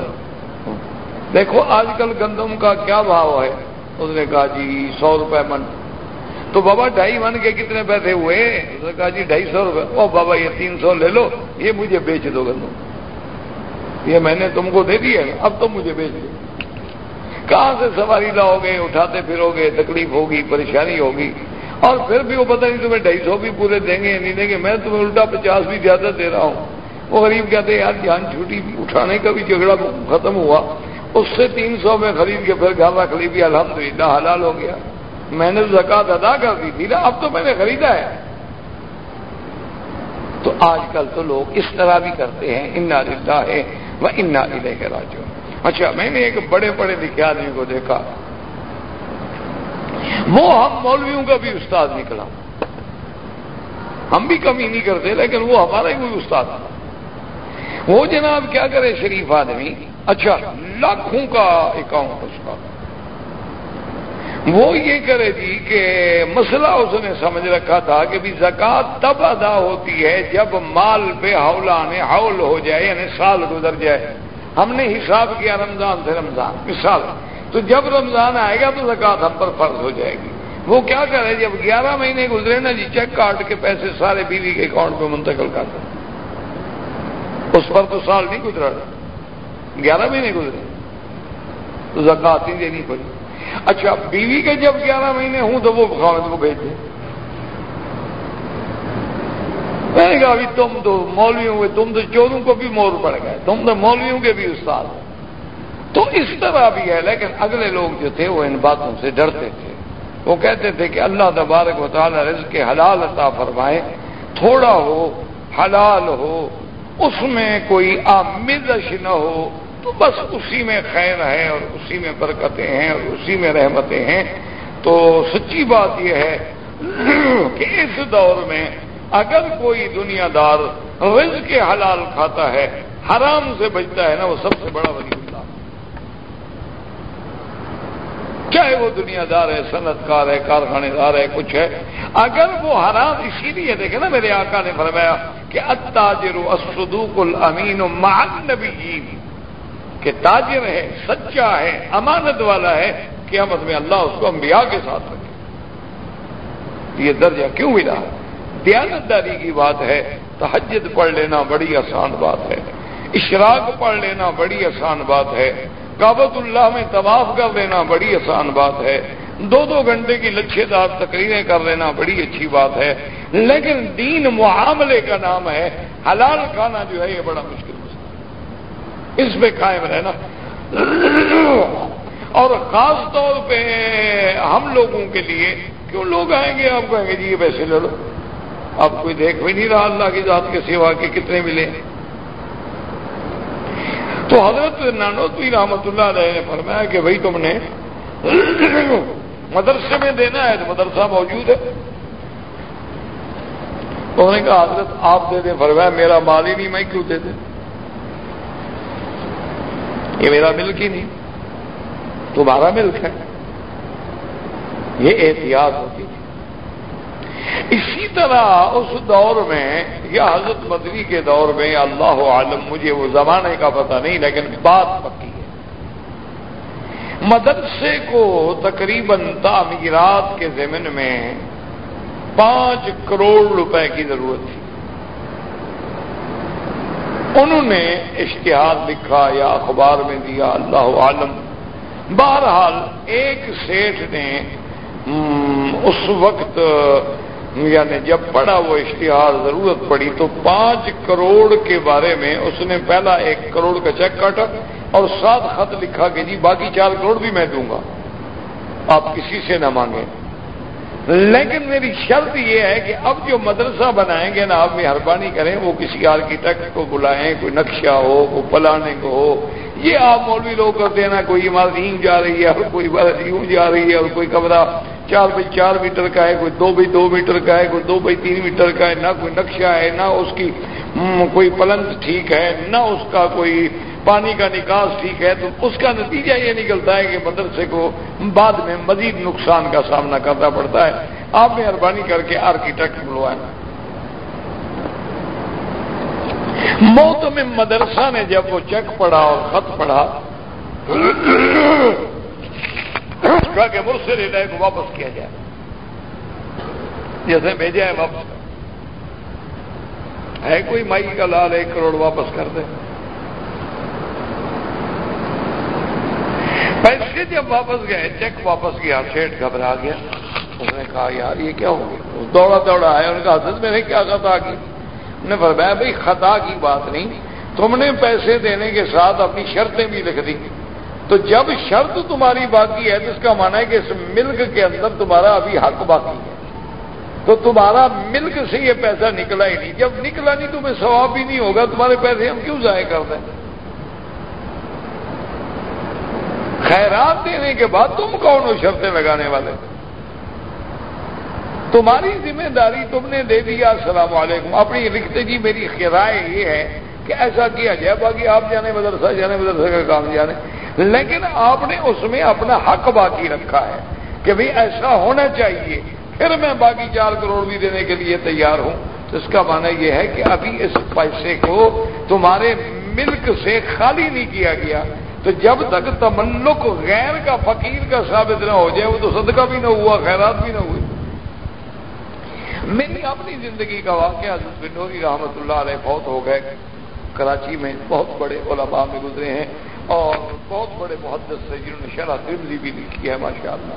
دیکھو، آج کل گندم کا کیا بھاؤ ہے۔ اس نے کہا جی سو روپے من۔ تو بابا ڈھائی من کے کتنے پیسے ہوئے؟ اس نے کہا جی ڈھائی سو روپے۔ او بابا، یہ تین سو لے لو، یہ مجھے بیچ دو گندم۔ یہ میں نے تم کو دے دیا اب تم مجھے بیچ دو۔ کہاں سے سواری لاؤ گے اٹھاتے پھرو گے، تکلیف ہوگی، پریشانی ہوگی۔ اور پھر بھی وہ پتہ نہیں تمہیں ڈھائی سو بھی پورے دیں گے نہیں دیں گے، میں تمہیں الٹا پچاس بھی زیادہ دے رہا ہوں۔ وہ غریب کہتے ہیں، یار جان چھوٹی اٹھانے کا بھی جھگڑا ختم ہوا۔ اس سے تین سو میں خرید کے پھر گھر رکھ لی بھی الحمد للہ حلال ہو گیا۔ میں نے زکات ادا کر دی تھی نا، اب تو میں نے خریدا ہے۔ تو آج کل تو لوگ اس طرح بھی کرتے ہیں، انا للہ ہے وہ انا للہ راجو اچھا میں نے ایک بڑے بڑے لکھے آدمی کو دیکھا۔ وہ ہم مولویوں کا بھی استاد نکلا۔ ہم بھی کمی نہیں کرتے، لیکن وہ ہمارا ہی کوئی استاد تھا۔ وہ جناب کیا کرے، شریف آدمی۔ اچھا لاکھوں کا اکاؤنٹ اس کا۔ وہ یہ کرے جی کہ مسئلہ اس نے سمجھ رکھا تھا کہ بھی زکات تب ادا ہوتی ہے جب مال بے حولانے حول ہو جائے یعنی سال گزر جائے۔ ہم نے حساب کیا رمضان سے رمضان، مثال۔ تو جب رمضان آئے گا تو زکات ہم پر فرض ہو جائے گی۔ وہ کیا کرے جب گیارہ مہینے گزرے نا جی چیک کاٹ کے پیسے سارے بیوی کے اکاؤنٹ پہ منتقل کر دیں۔ اس پر تو سال نہیں گزرا۔ گیارہ مہینے گزرے۔ تو زکات نہیں دینی پڑی۔ اچھا بیوی کے جب گیارہ مہینے ہوں تو وہ خامد کو بھیج دیں۔ میں نے کہا ابھی تم تو مولویوں کے تم تو چوروں کو بھی مور پڑ گئے، تم تو مولویوں کے بھی استاد۔ تو اس طرح بھی ہے، لیکن اگلے لوگ جو تھے وہ ان باتوں سے ڈرتے تھے۔ وہ کہتے تھے کہ اللہ تبارک و تعالیٰ رزق کے حلال عطا فرمائے، تھوڑا ہو، حلال ہو، اس میں کوئی آمدش نہ ہو، تو بس اسی میں خیر ہے اور اسی میں برکتیں ہیں اور اسی میں رحمتیں ہیں۔ تو سچی بات یہ ہے کہ اس دور میں اگر کوئی دنیا دار رزق کے حلال کھاتا ہے، حرام سے بچتا ہے نا، وہ سب سے بڑا ولی اللہ۔ چاہے وہ دنیا دار ہے صنعت کار ہے، کارخانے دار ہے، کچھ ہے۔ اگر وہ حرام، اسی لیے دیکھے نا میرے آقا نے فرمایا کہ اتاجر اسدوق الامین مان نبی کہ تاجر ہے، سچا ہے، امانت والا ہے، قیامت میں اللہ اس کو انبیاء کے ساتھ رکھے۔ یہ درجہ کیوں ملا؟ دیانتداری کی بات ہے، تحجد پڑھ لینا بڑی آسان بات ہے، اشراق پڑھ لینا بڑی آسان بات ہے کابت اللہ میں طواف کر لینا بڑی آسان بات ہے، دو دو گھنٹے کی لچھے دار تقریریں کر لینا بڑی اچھی بات ہے، لیکن دین معاملے کا نام ہے، حلال کھانا جو ہے یہ بڑا مشکل مسئلہ اس پہ قائم رہنا۔ اور خاص طور پہ ہم لوگوں کے لیے، کیوں لوگ آئیں گے؟ آپ کہیں گے جی یہ پیسے لے لو۔ اب کوئی دیکھ بھی نہیں رہا اللہ کی ذات کے سوا کے کتنے ملے۔ تو حضرت نانوتوی رحمت اللہ علیہ نے فرمایا کہ بھائی تم نے مدرسے میں دینا ہے تو مدرسہ موجود ہے۔ انہوں نے کہا، حضرت آپ دے دیں۔ فرمایا، میرا مال ہی نہیں، میں کیوں دے دیں؟ یہ میرا ملک ہی نہیں، تمہارا ملک ہے۔ یہ احتیاط ہوتی۔ اسی طرح اس دور میں یا حضرت مدنی کے دور میں اللہ عالم، مجھے وہ زمانے کا پتہ نہیں، لیکن بات پکی ہے۔ مدرسے کو تقریباً تعمیرات کے ضمن میں پانچ کروڑ روپے کی ضرورت تھی۔ انہوں نے اشتہار لکھا یا اخبار میں دیا، اللہ عالم۔ بہرحال ایک سیٹھ نے اس وقت یعنی جب پڑھا وہ اشتہار ضرورت پڑی تو پانچ کروڑ کے بارے میں اس نے پہلا ایک کروڑ کا چیک کاٹا اور سات خط لکھا کہ جی باقی چار کروڑ بھی میں دوں گا۔ آپ کسی سے نہ مانگیں۔ لیکن میری شرط یہ ہے کہ اب جو مدرسہ بنائیں گے نا، آپ مہربانی کریں وہ کسی آرکیٹیکٹ کو بلائیں، کوئی نقشہ ہو، کوئی پلانے کو ہو۔ یہ آپ مولوی لوگ کر دینا، کوئی عمارت یوں جا رہی ہے اور کوئی یوں جا رہی ہے اور کوئی کمرہ۔ چار بائی چار میٹر کا ہے، کوئی دو بائی دو میٹر کا ہے، کوئی دو بائی تین میٹر کا ہے، نہ کوئی نقشہ ہے، نہ اس کی کوئی پلنگ ٹھیک ہے، نہ اس کا کوئی پانی کا نکاس ٹھیک ہے۔ تو اس کا نتیجہ یہ نکلتا ہے کہ مدرسے کو بعد میں مزید نقصان کا سامنا کرنا پڑتا ہے۔ آپ مہربانی کر کے آرکیٹیکٹ بلوائیں موت میں مدرسہ نے جب وہ چیک پڑھا اور خط پڑھا کہ مجھ سے لے کو واپس کیا جائے۔ جیسے بھیجا ہے واپس۔ ہے کوئی مائی کا لال ایک کروڑ واپس کر دے۔ پیسے جب واپس گئے، چیک واپس گیا سیٹ گھبرا گیا۔ اس نے کہا، یار، یہ کیا ہو گیا؟ دوڑا دوڑا آیا ان کا حضرت، میں نے کیا خطا کی؟ نے فرمایا، بھائی، خطا کی بات نہیں۔ تم نے پیسے دینے کے ساتھ اپنی شرطیں بھی لکھ دی تو جب شرط تمہاری باقی ہے تو اس کا مانا ہے کہ اس ملک کے اندر تمہارا ابھی حق باقی ہے، تو تمہارا ملک سے یہ پیسہ نکلا ہی نہیں۔ جب نکلا نہیں تمہیں ثواب بھی نہیں ہوگا، تمہارے پیسے ہم کیوں ضائع کر دیں؟ خیرات دینے کے بعد تم کون ہو شرطیں لگانے والے؟ تمہاری ذمہ داری تم نے دے دیا السلام علیکم۔ اپنی لکھتے جی میری رائے یہ ہے کہ ایسا کیا جائے، باقی آپ جانے مدرسہ جانے مدرسہ کا کام جانے۔ لیکن آپ نے اس میں اپنا حق باقی رکھا ہے کہ بھئی ایسا ہونا چاہیے۔ پھر میں باقی چار کروڑ بھی دینے کے لیے تیار ہوں۔ تو اس کا معنی یہ ہے کہ ابھی اس پیسے کو تمہارے ملک سے خالی نہیں کیا گیا۔ تو جب تک تملک غیر کا فقیر کا ثابت نہ ہو جائے، وہ تو صدقہ بھی نہ ہوا، خیرات بھی نہ ہوئی۔ میری اپنی زندگی کا واقعہ حضرت بنوری رحمت اللہ علیہ بہت ہو گئے۔ کراچی میں بہت بڑے علماء میں گزرے ہیں۔ اور بہت بڑے محدث سے جنہوں نے شرح دلی بھی لکھی ہے ماشاء اللہ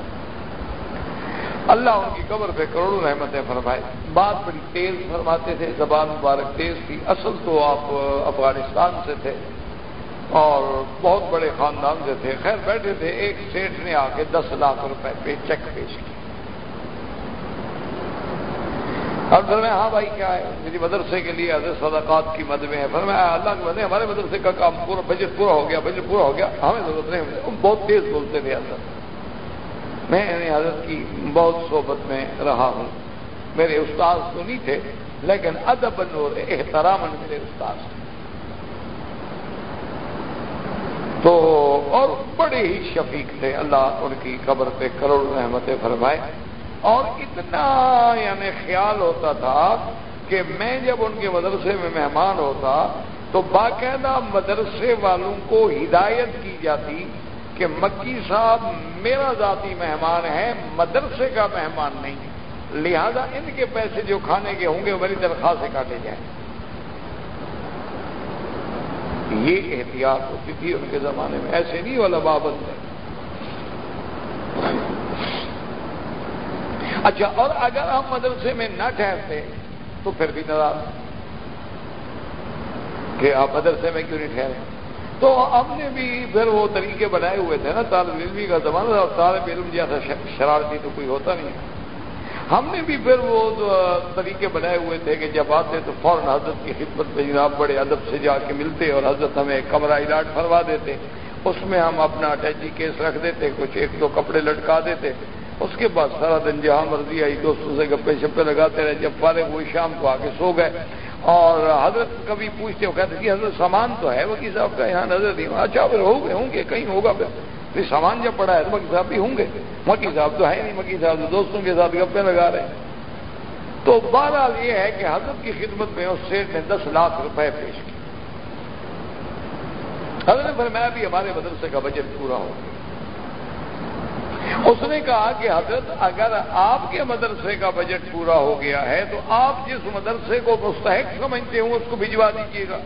اللہ ان کی قبر پہ کروڑوں رحمتیں فرمائے۔ بات بڑی تیز فرماتے تھے، زبان مبارک تیز تھی۔ اصل تو آپ افغانستان سے تھے۔ اور بہت بڑے خاندان سے تھے۔ خیر، بیٹھے تھے، ایک سیٹ نے آ کے دس لاکھ روپے پہ چیک پیش کیا۔ اب سر میں ہاں بھائی کیا ہے، میری مدرسے کے لیے حضرت صدقات کی مد میں ہے۔ پھر میں اللہ کے بندے ہمارے مدرسے کا کام پورا بجٹ پورا ہو گیا، بجٹ پورا ہو گیا، ہمیں ضرورت نہیں بہت تیز بولتے تھے حضرت۔ میں یعنی حضرت کی بہت صحبت میں رہا ہوں۔ میرے استاد تو نہیں تھے، لیکن ادب اور احترام میرے استاد تو اور بڑے ہی شفیق تھے، اللہ ان کی قبر پہ کروڑ رحمتیں فرمائے۔ اور اتنا یعنی خیال ہوتا تھا کہ میں جب ان کے مدرسے میں مہمان ہوتا تو باقاعدہ مدرسے والوں کو ہدایت کی جاتی کہ مکی صاحب میرا ذاتی مہمان ہے، مدرسے کا مہمان نہیں لہذا ان کے پیسے جو کھانے کے ہوں گے میری تنخواہ سے کاٹے جائیں۔ یہ احتیاط ہوتی تھی ان کے زمانے میں۔ ایسے نہیں والا بابت ہے اچھا اور اگر ہم مدرسے میں نہ ٹھہرتے تو پھر بھی ناراض کہ آپ مدرسے میں کیوں نہیں ٹھہرے؟ تو ہم نے بھی پھر وہ طریقے بنائے ہوئے تھے نا، طالب علمی کا زمانہ اور طالب علم جیسا شرارتی تو کوئی ہوتا نہیں ہم نے بھی پھر وہ طریقے بنائے ہوئے تھے کہ جب آتے تو فوراً حضرت کی خدمت میں جناب بڑے ادب سے جا کے ملتے اور حضرت ہمیں کمرہ علاج فروا دیتے۔ اس میں ہم اپنا اٹیچی کیس رکھ دیتے، کچھ ایک دو کپڑے لٹکا دیتے۔ اس کے بعد سارا دن جہاں مرضی آئی، دوستوں سے گپے شپے لگاتے رہے، جب فارغ ہوئی شام کو آ کے سو گئے۔ اور حضرت کبھی پوچھتے ہو کہتے کہ حضرت سامان تو ہے وکیل صاحب کا، یہاں نظر نہیں۔ اچھا پھر ہو گئے، ہوں گے، کہیں ہوگا پھر۔ پھر سامان جب پڑا ہے تو وکیل صاحب بھی ہوں گے۔ وکیل صاحب تو ہے نہیں وکیل صاحب تو دوستوں کے ساتھ گپے لگا رہے ہیں۔ تو بہرحال یہ ہے کہ حضرت کی خدمت میں اس سیٹ نے دس لاکھ روپے پیش کی حضرت فرمایا بھی ہمارے مدرسے کا بجٹ پورا ہو گیا۔ اس نے کہا کہ حضرت، اگر آپ کے مدرسے کا بجٹ پورا ہو گیا ہے تو آپ جس مدرسے کو مستحق سمجھتے ہوں، اس کو بھجوا دیجیے گا۔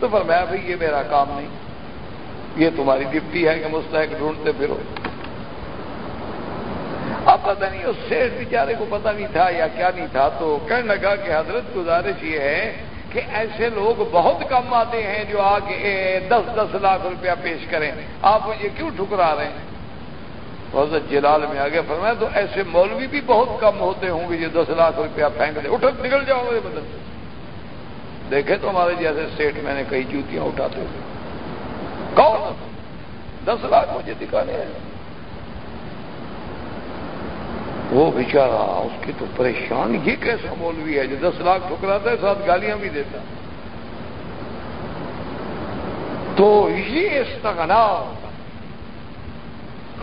تو فرمایا بھائی یہ میرا کام نہیں۔ یہ تمہاری ڈپٹی ہے کہ مستحق ڈھونڈتے پھرو۔ اب پتہ نہیں، اس سیٹ بیچارے کو پتہ نہیں تھا یا کیا نہیں تھا۔ تو کہنے لگا کہ حضرت، گزارش یہ ہے کہ ایسے لوگ بہت کم آتے ہیں جو آگے دس دس لاکھ روپیہ پیش کریں۔ آپ یہ کیوں ٹھکرا رہے ہیں؟ حضرت جلال میں آگے فرمایا تو ایسے مولوی بھی بہت کم ہوتے ہوں گے جو دس لاکھ روپیہ پھینک دے۔ اٹھ نکل جاؤ میرے بدل سے۔ دیکھے تو ہمارے جیسے سیٹ میں نے کئی جوتیاں اٹھاتے ہوئے۔ کون؟ دس لاکھ مجھے دکھانے ہیں۔ وہ بیچارہ اس کی تو پریشان، یہ کیسا مولوی ہے جو دس لاکھ ٹھکراتا ہے، ساتھ گالیاں بھی دیتا تو یہ استغنا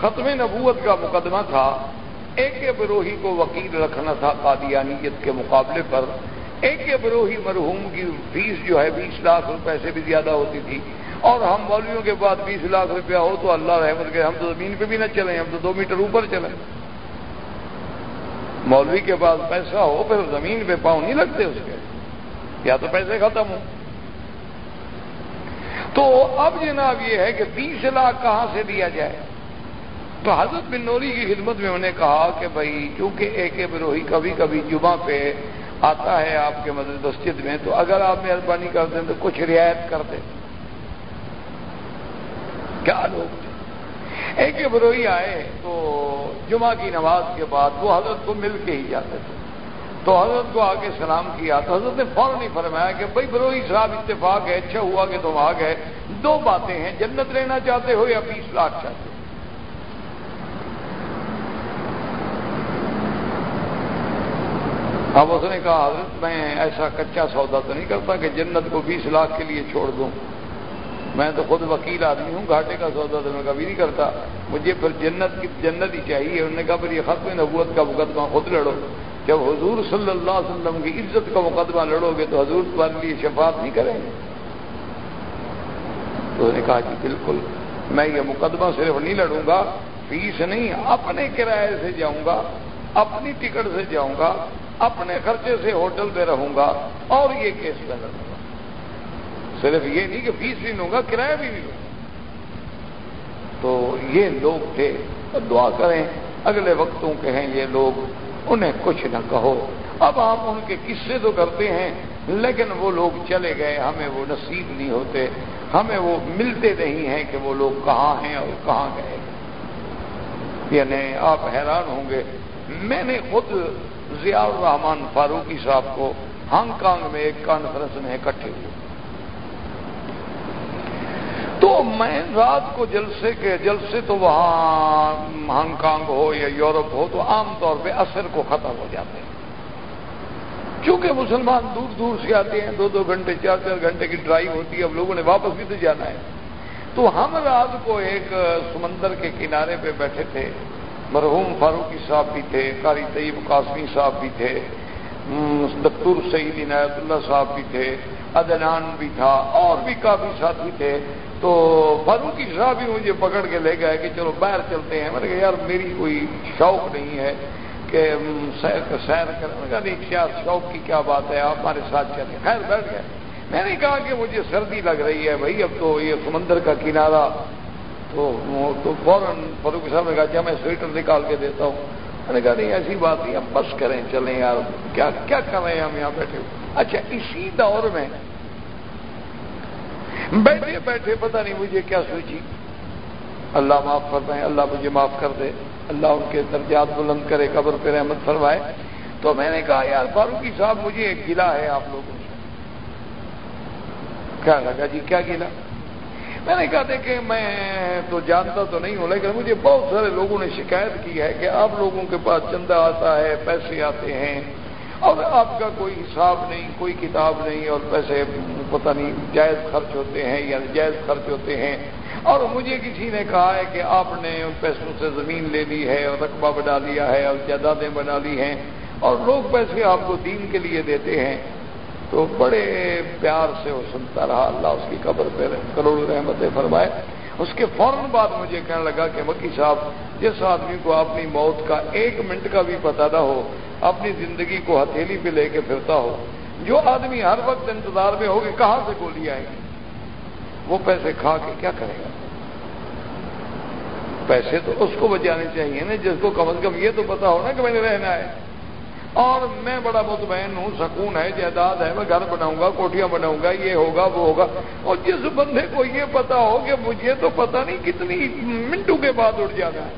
ختم نبوت کا مقدمہ تھا۔ ایک بروہی کو وکیل رکھنا تھا قادیانیت کے مقابلے پر۔ ایک بروہی مرحوم کی فیس جو ہے بیس لاکھ روپے سے بھی زیادہ ہوتی تھی۔ اور ہم مولویوں کے بعد بیس لاکھ روپیہ ہو تو اللہ رحمت کے ہم تو زمین پہ بھی نہ چلیں، ہم تو دو میٹر اوپر چلیں۔ مولوی کے پاس پیسہ ہو پھر زمین پہ پاؤں نہیں لگتے اس کے۔ یا تو پیسے ختم ہو تو اب جناب یہ ہے کہ بیس لاکھ کہاں سے دیا جائے؟ تو حضرت بن نوری کی خدمت میں انہوں نے کہا کہ بھائی، چونکہ ایک بروہی کبھی کبھی جمعہ پہ آتا ہے آپ کے مدد مسجد میں، تو اگر آپ مہربانی کر دیں تو کچھ رعایت کر دیں۔ کیا لوگ ایک بروئی آئے تو جمعہ کی نماز کے بعد وہ حضرت کو مل کے ہی جاتے تھے۔ تو حضرت کو آگے سلام کیا، تو حضرت نے فوراً ہی فرمایا کہ بھائی بروئی صاحب اتفاق ہے اچھا ہوا کہ تم آ گئے دو باتیں ہیں، جنت لینا چاہتے ہو یا بیس لاکھ چاہتے ہو؟ اب اس نے کہا، حضرت میں ایسا کچا سودا تو نہیں کرتا کہ جنت کو بیس لاکھ کے لیے چھوڑ دوں؟ میں تو خود وکیل آدمی ہوں، گھاٹے کا سودا تو میں کبھی نہیں کرتا۔ مجھے پھر جنت کی جنت ہی چاہیے۔ انہوں نے کہا، پھر یہ ختم نبوت کا مقدمہ خود لڑو۔ جب حضور صلی اللہ علیہ وسلم کی عزت کا مقدمہ لڑو گے تو حضور تمہارے لیے شفاعت نہیں کریں گے۔ تو انہوں نے کہا جی بالکل، میں یہ مقدمہ صرف نہیں لڑوں گا، فیس نہیں، اپنے کرائے سے جاؤں گا، اپنی ٹکٹ سے جاؤں گا۔ اپنے خرچے سے ہوٹل پہ رہوں گا اور یہ کیس میں لڑوں گا۔ صرف یہ نہیں کہ فیس بھی لوں گا کرایہ بھی نہیں لوں گا تو یہ لوگ تھے دعا کریں۔ اگلے وقتوں کے ہیں یہ لوگ، انہیں کچھ نہ کہو۔ اب ہم ان کے قصے تو کرتے ہیں، لیکن وہ لوگ چلے گئے، ہمیں وہ نصیب نہیں ہوتے۔ ہمیں وہ ملتے نہیں ہیں کہ وہ لوگ کہاں ہیں اور کہاں گئے۔ یعنی آپ حیران ہوں گے، میں نے خود ضیاء الرحمان فاروقی صاحب کو ہانگ کانگ میں ایک کانفرنس میں اکٹھے ہوئے۔ تو میں رات کو جلسے کے جلسے تو وہاں ہانگ کانگ ہو یا یورپ ہو تو عام طور پہ اثر کو ختم ہو جاتے ہیں۔ چونکہ مسلمان دور دور سے آتے ہیں، دو دو گھنٹے، چار چار گھنٹے کی ڈرائیو ہوتی ہے، اب لوگوں نے واپس بھی تو جانا ہے۔ تو ہم رات کو ایک سمندر کے کنارے پہ بیٹھے تھے۔ مرحوم فاروقی صاحب بھی تھے، قاری طیب قاسمی صاحب بھی تھے دکتور سعید عنایت اللہ صاحب بھی تھے ادنان بھی تھا، اور بھی کافی ساتھی تھے۔ تو فاروقی صاحب بھی مجھے پکڑ کے لے گئے کہ چلو باہر چلتے ہیں۔ میں نے کہا، یار، میری کوئی شوق نہیں ہے کہ سیر کرنے کا نہیں کیا شوق کی کیا بات ہے؟ آپ ہمارے ساتھ چلیں۔ خیر، بیٹھ گئے۔ میں نے کہا کہ مجھے سردی لگ رہی ہے بھائی، اب تو یہ سمندر کا کنارہ تو تو فوراً فاروق صاحب نے کہا کیا میں سویٹر نکال کے دیتا ہوں۔ میں نے کہا، نہیں، ایسی بات نہیں، ہم بس کریں، چلیں یار، کیا کیا کر رہے ہیں ہم یہاں بیٹھے اچھا اسی دور میں بیٹھے بیٹھے پتہ نہیں مجھے کیا سوچی۔ اللہ معاف فرمائے اللہ مجھے معاف کر دے۔ اللہ ان کے درجات بلند کرے، قبر پہ رحمت فرمائے۔ تو میں نے کہا، یار، فاروقی صاحب مجھے ایک گلا ہے آپ لوگوں سے۔ کیا لگا جی کیا گلا میں نے کہا دیکھیں، میں تو جانتا تو نہیں ہوں، لیکن مجھے بہت سارے لوگوں نے شکایت کی ہے کہ آپ لوگوں کے پاس چندہ آتا ہے، پیسے آتے ہیں، اور آپ کا کوئی حساب نہیں، کوئی کتاب نہیں، اور پیسے پتہ نہیں جائز خرچ ہوتے ہیں یا جائز خرچ ہوتے ہیں۔ اور مجھے کسی نے کہا ہے کہ آپ نے ان پیسوں سے زمین لے لی ہے، اور رقبہ بنا لیا ہے، اور جائیدادیں بنا لی ہیں، اور لوگ پیسے آپ کو دین کے لیے دیتے ہیں۔ تو بڑے پیار سے وہ سنتا رہا، اللہ اس کی قبر پہ کروڑ رحمت فرمائے۔ اس کے فوراً بعد مجھے کہنے لگا کہ مکی صاحب، جس آدمی کو اپنی موت کا ایک منٹ کا بھی پتہ نہ ہو، اپنی زندگی کو ہتھیلی پہ لے کے پھرتا ہو، جو آدمی ہر وقت انتظار میں ہوگی، کہاں سے گولی آئے گی؟ وہ پیسے کھا کے کیا کرے گا؟ پیسے تو اس کو بچانے چاہیے نا، جس کو کم از کم یہ تو پتا ہو نا کہ میں نے رہنا ہے۔ اور میں بڑا مطمئن ہوں، سکون ہے، جائیداد ہے، میں گھر بناؤں گا، کوٹیاں بناؤں گا، یہ ہوگا، وہ ہوگا۔ اور جس بندے کو یہ پتا ہو کہ مجھے تو پتا نہیں کتنی منٹوں کے بعد اٹھ جانا ہے۔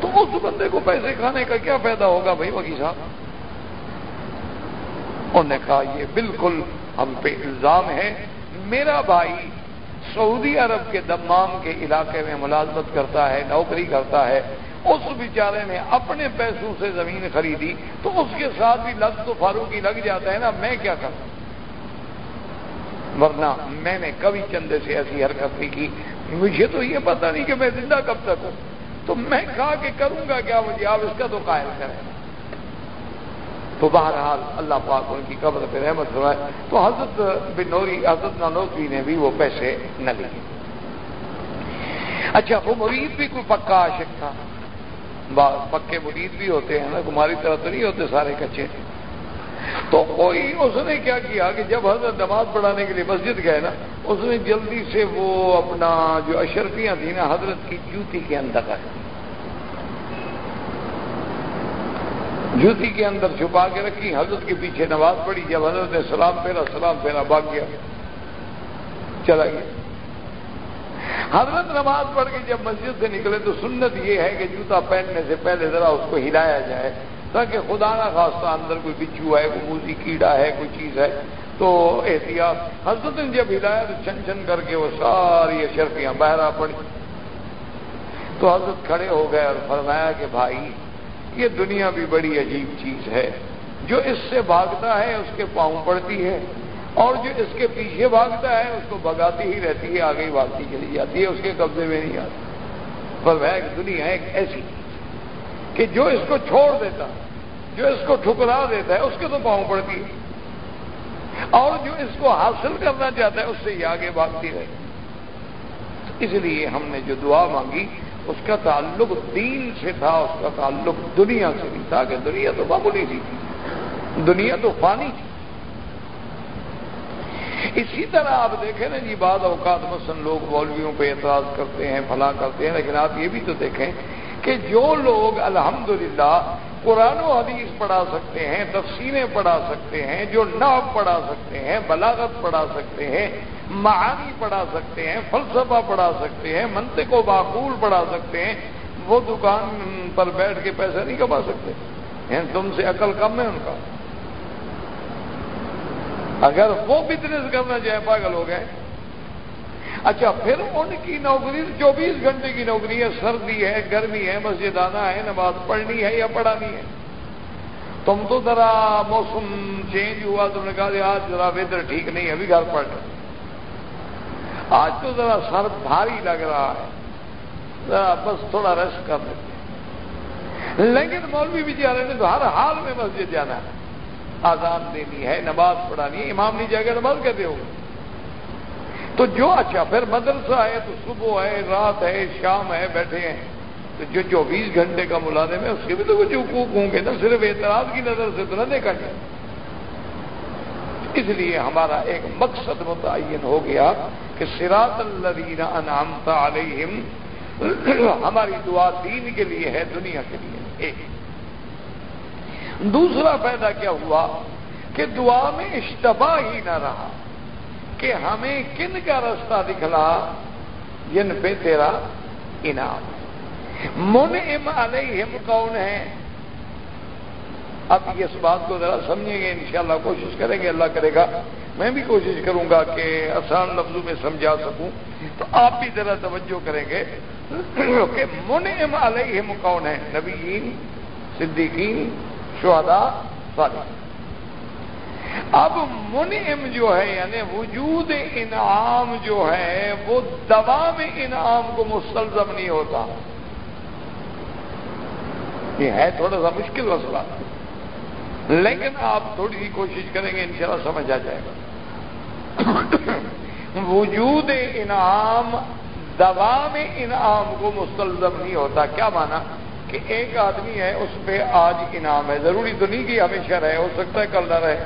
تو اس بندے کو پیسے کھانے کا کیا فائدہ ہوگا بھائی وکی صاحب؟ انہوں نے کہا، یہ بالکل ہم پہ الزام ہے۔ میرا بھائی سعودی عرب کے دمام کے علاقے میں ملازمت کرتا ہے، نوکری کرتا ہے۔ اس بیچارے نے اپنے پیسوں سے زمین خریدی تو اس کے ساتھ بھی لفظ تو فاروقی لگ جاتا ہے نا، میں کیا کروں؟ ورنہ میں نے کبھی چندے سے ایسی حرکت نہیں کی۔ مجھے تو یہ پتا نہیں کہ میں زندہ کب تک ہوں۔ تو میں کہا کہ کروں گا کیا مجھے؟ آپ اس کا تو قائل کریں۔ تو بہرحال اللہ پاک ان کی قبر پہ رحمت فرمائے۔ تو حضرت بنوری حضرت نانوتری نے بھی وہ پیسے نہ لیے۔ اچھا وہ مرید بھی کوئی پکا عاشق تھا۔ پکے مرید بھی ہوتے ہیں نا تمہاری طرح تو نہیں ہوتے سارے کچے۔ تو کوئی اس نے کیا کیا کہ جب حضرت نماز پڑھانے کے لیے مسجد گئے نا، اس نے جلدی سے وہ اپنا جو اشرفیاں تھیں نا، حضرت کی جوتی کے اندر رکھ جوتی کے اندر چھپا کے رکھی، حضرت کے پیچھے نماز پڑھی، جب حضرت نے سلام پھیرا سلام پھیرا، بھاگ گیا۔ چلا گیا۔ حضرت نماز پڑھ کے جب مسجد سے نکلے تو سنت یہ ہے کہ جوتا پہننے سے پہلے ذرا اس کو ہلایا جائے، تاکہ خدا نہ خاصہ اندر کوئی بچو ہے کوئی موسی کیڑا ہے، کوئی چیز ہے، تو احتیاط۔ حضرت نے جب ہلایا تو چھن چھن کر کے وہ ساری اشرفیاں بہرا پڑی۔ تو حضرت کھڑے ہو گئے اور فرمایا کہ بھائی، یہ دنیا بھی بڑی عجیب چیز ہے۔ جو اس سے بھاگتا ہے، اس کے پاؤں پڑتی ہے۔ اور جو اس کے پیچھے بھاگتا ہے، اس کو بگاتی ہی رہتی ہے، آگے ہی بھاگتی چلی جاتی ہے، اس کے قبضے میں نہیں آتی۔ پر وہ دنیا ہے ایک ایسی کہ جو اس کو چھوڑ دیتا، جو اس کو ٹھکرا دیتا ہے، اس کے تو پاؤں پڑتی ہے اور جو اس کو حاصل کرنا چاہتا ہے، اس سے یہ آگے بھاگتی رہے اس لیے ہم نے جو دعا مانگی، اس کا تعلق دین سے تھا، اس کا تعلق دنیا سے نہیں تھا، کہ دنیا تو معمولی سی تھی دنیا تو فانی تھی اسی طرح آپ دیکھیں نا جی بعض اوقات مثلاً لوگ مولویوں پہ اعتراض کرتے ہیں، فلاں کرتے ہیں، لیکن آپ یہ بھی تو دیکھیں کہ جو لوگ الحمدللہ قرآن و حدیث پڑھا سکتے ہیں، تفسیریں پڑھا سکتے ہیں، جو ناب پڑھا سکتے ہیں، بلاغت پڑھا سکتے ہیں، معانی پڑھا سکتے ہیں، فلسفہ پڑھا سکتے ہیں، منطق و معقول پڑھا سکتے ہیں، وہ دکان پر بیٹھ کے پیسے نہیں کما سکتے۔ یعنی تم سے عقل کم ہے ان کا۔ اگر وہ بزنس کرنا چاہے پاگل ہو گئے۔ اچھا پھر ان کی نوکری، چوبیس گھنٹے کی نوکری ہے، سردی ہے، گرمی ہے مسجد آنا ہے، نماز پڑھنی ہے یا پڑھانی ہے۔ تم تو ذرا موسم چینج ہوا، تم نے کہا آج ذرا ویدر ٹھیک نہیں ہے، ابھی گھر پڑھ آج تو ذرا سر بھاری لگ رہا ہے۔ ذرا بس تھوڑا ریسٹ کر دیتے لیکن مولوی بھی جا رہے ہیں تو ہر حال میں مسجد جانا ہے۔ آزاد دینی ہے، نماز پڑھانی ہے، امام نہیں جائے گا، نماز کہتے ہو تو جو اچھا پھر مدرسہ ہے، تو صبح ہے، رات ہے، شام ہے، بیٹھے ہیں۔ تو جو چوبیس گھنٹے کا ملازم ہے، اس کے بھی تو کچھ حقوق ہوں گے نا، صرف اعتراض کی نظر سے تو نہ دیکھا جائے۔ اس لیے ہمارا ایک مقصد متعین ہو گیا کہ سراط الدین انعامتا علیہم، ہماری دعا دین کے لیے ہے، دنیا کے لیے۔ ایک دوسرا پیدا کیا ہوا کہ دعا میں اشتبا ہی نہ رہا کہ ہمیں کن کا رستہ دکھلا جن پہ تیرا انعام من ام علیہم کون ہے۔ اب اس بات کو ذرا سمجھیں گے، انشاءاللہ کوشش کریں گے، اللہ کرے گا۔ میں بھی کوشش کروں گا کہ آسان لفظوں میں سمجھا سکوں۔ تو آپ بھی ذرا توجہ کریں گے کہ من علیہم کون ہے۔ نبیین، صدیقین شہدا صالح اب منعم جو ہے یعنی وجود انعام جو ہے، وہ دوا میں انعام کو مستلزم نہیں ہوتا۔ یہ ہے تھوڑا سا مشکل مسئلہ۔ لیکن آپ تھوڑی سی کوشش کریں گے، انشاءاللہ سمجھ آ جائے گا۔ وجود انعام دوا میں انعام کو مستلزم نہیں ہوتا۔ کیا مانا؟ کہ ایک آدمی ہے، اس پہ آج انعام ہے۔ ضروری تو نہیں کہ ہمیشہ رہے، ہو سکتا ہے کل نہ رہے۔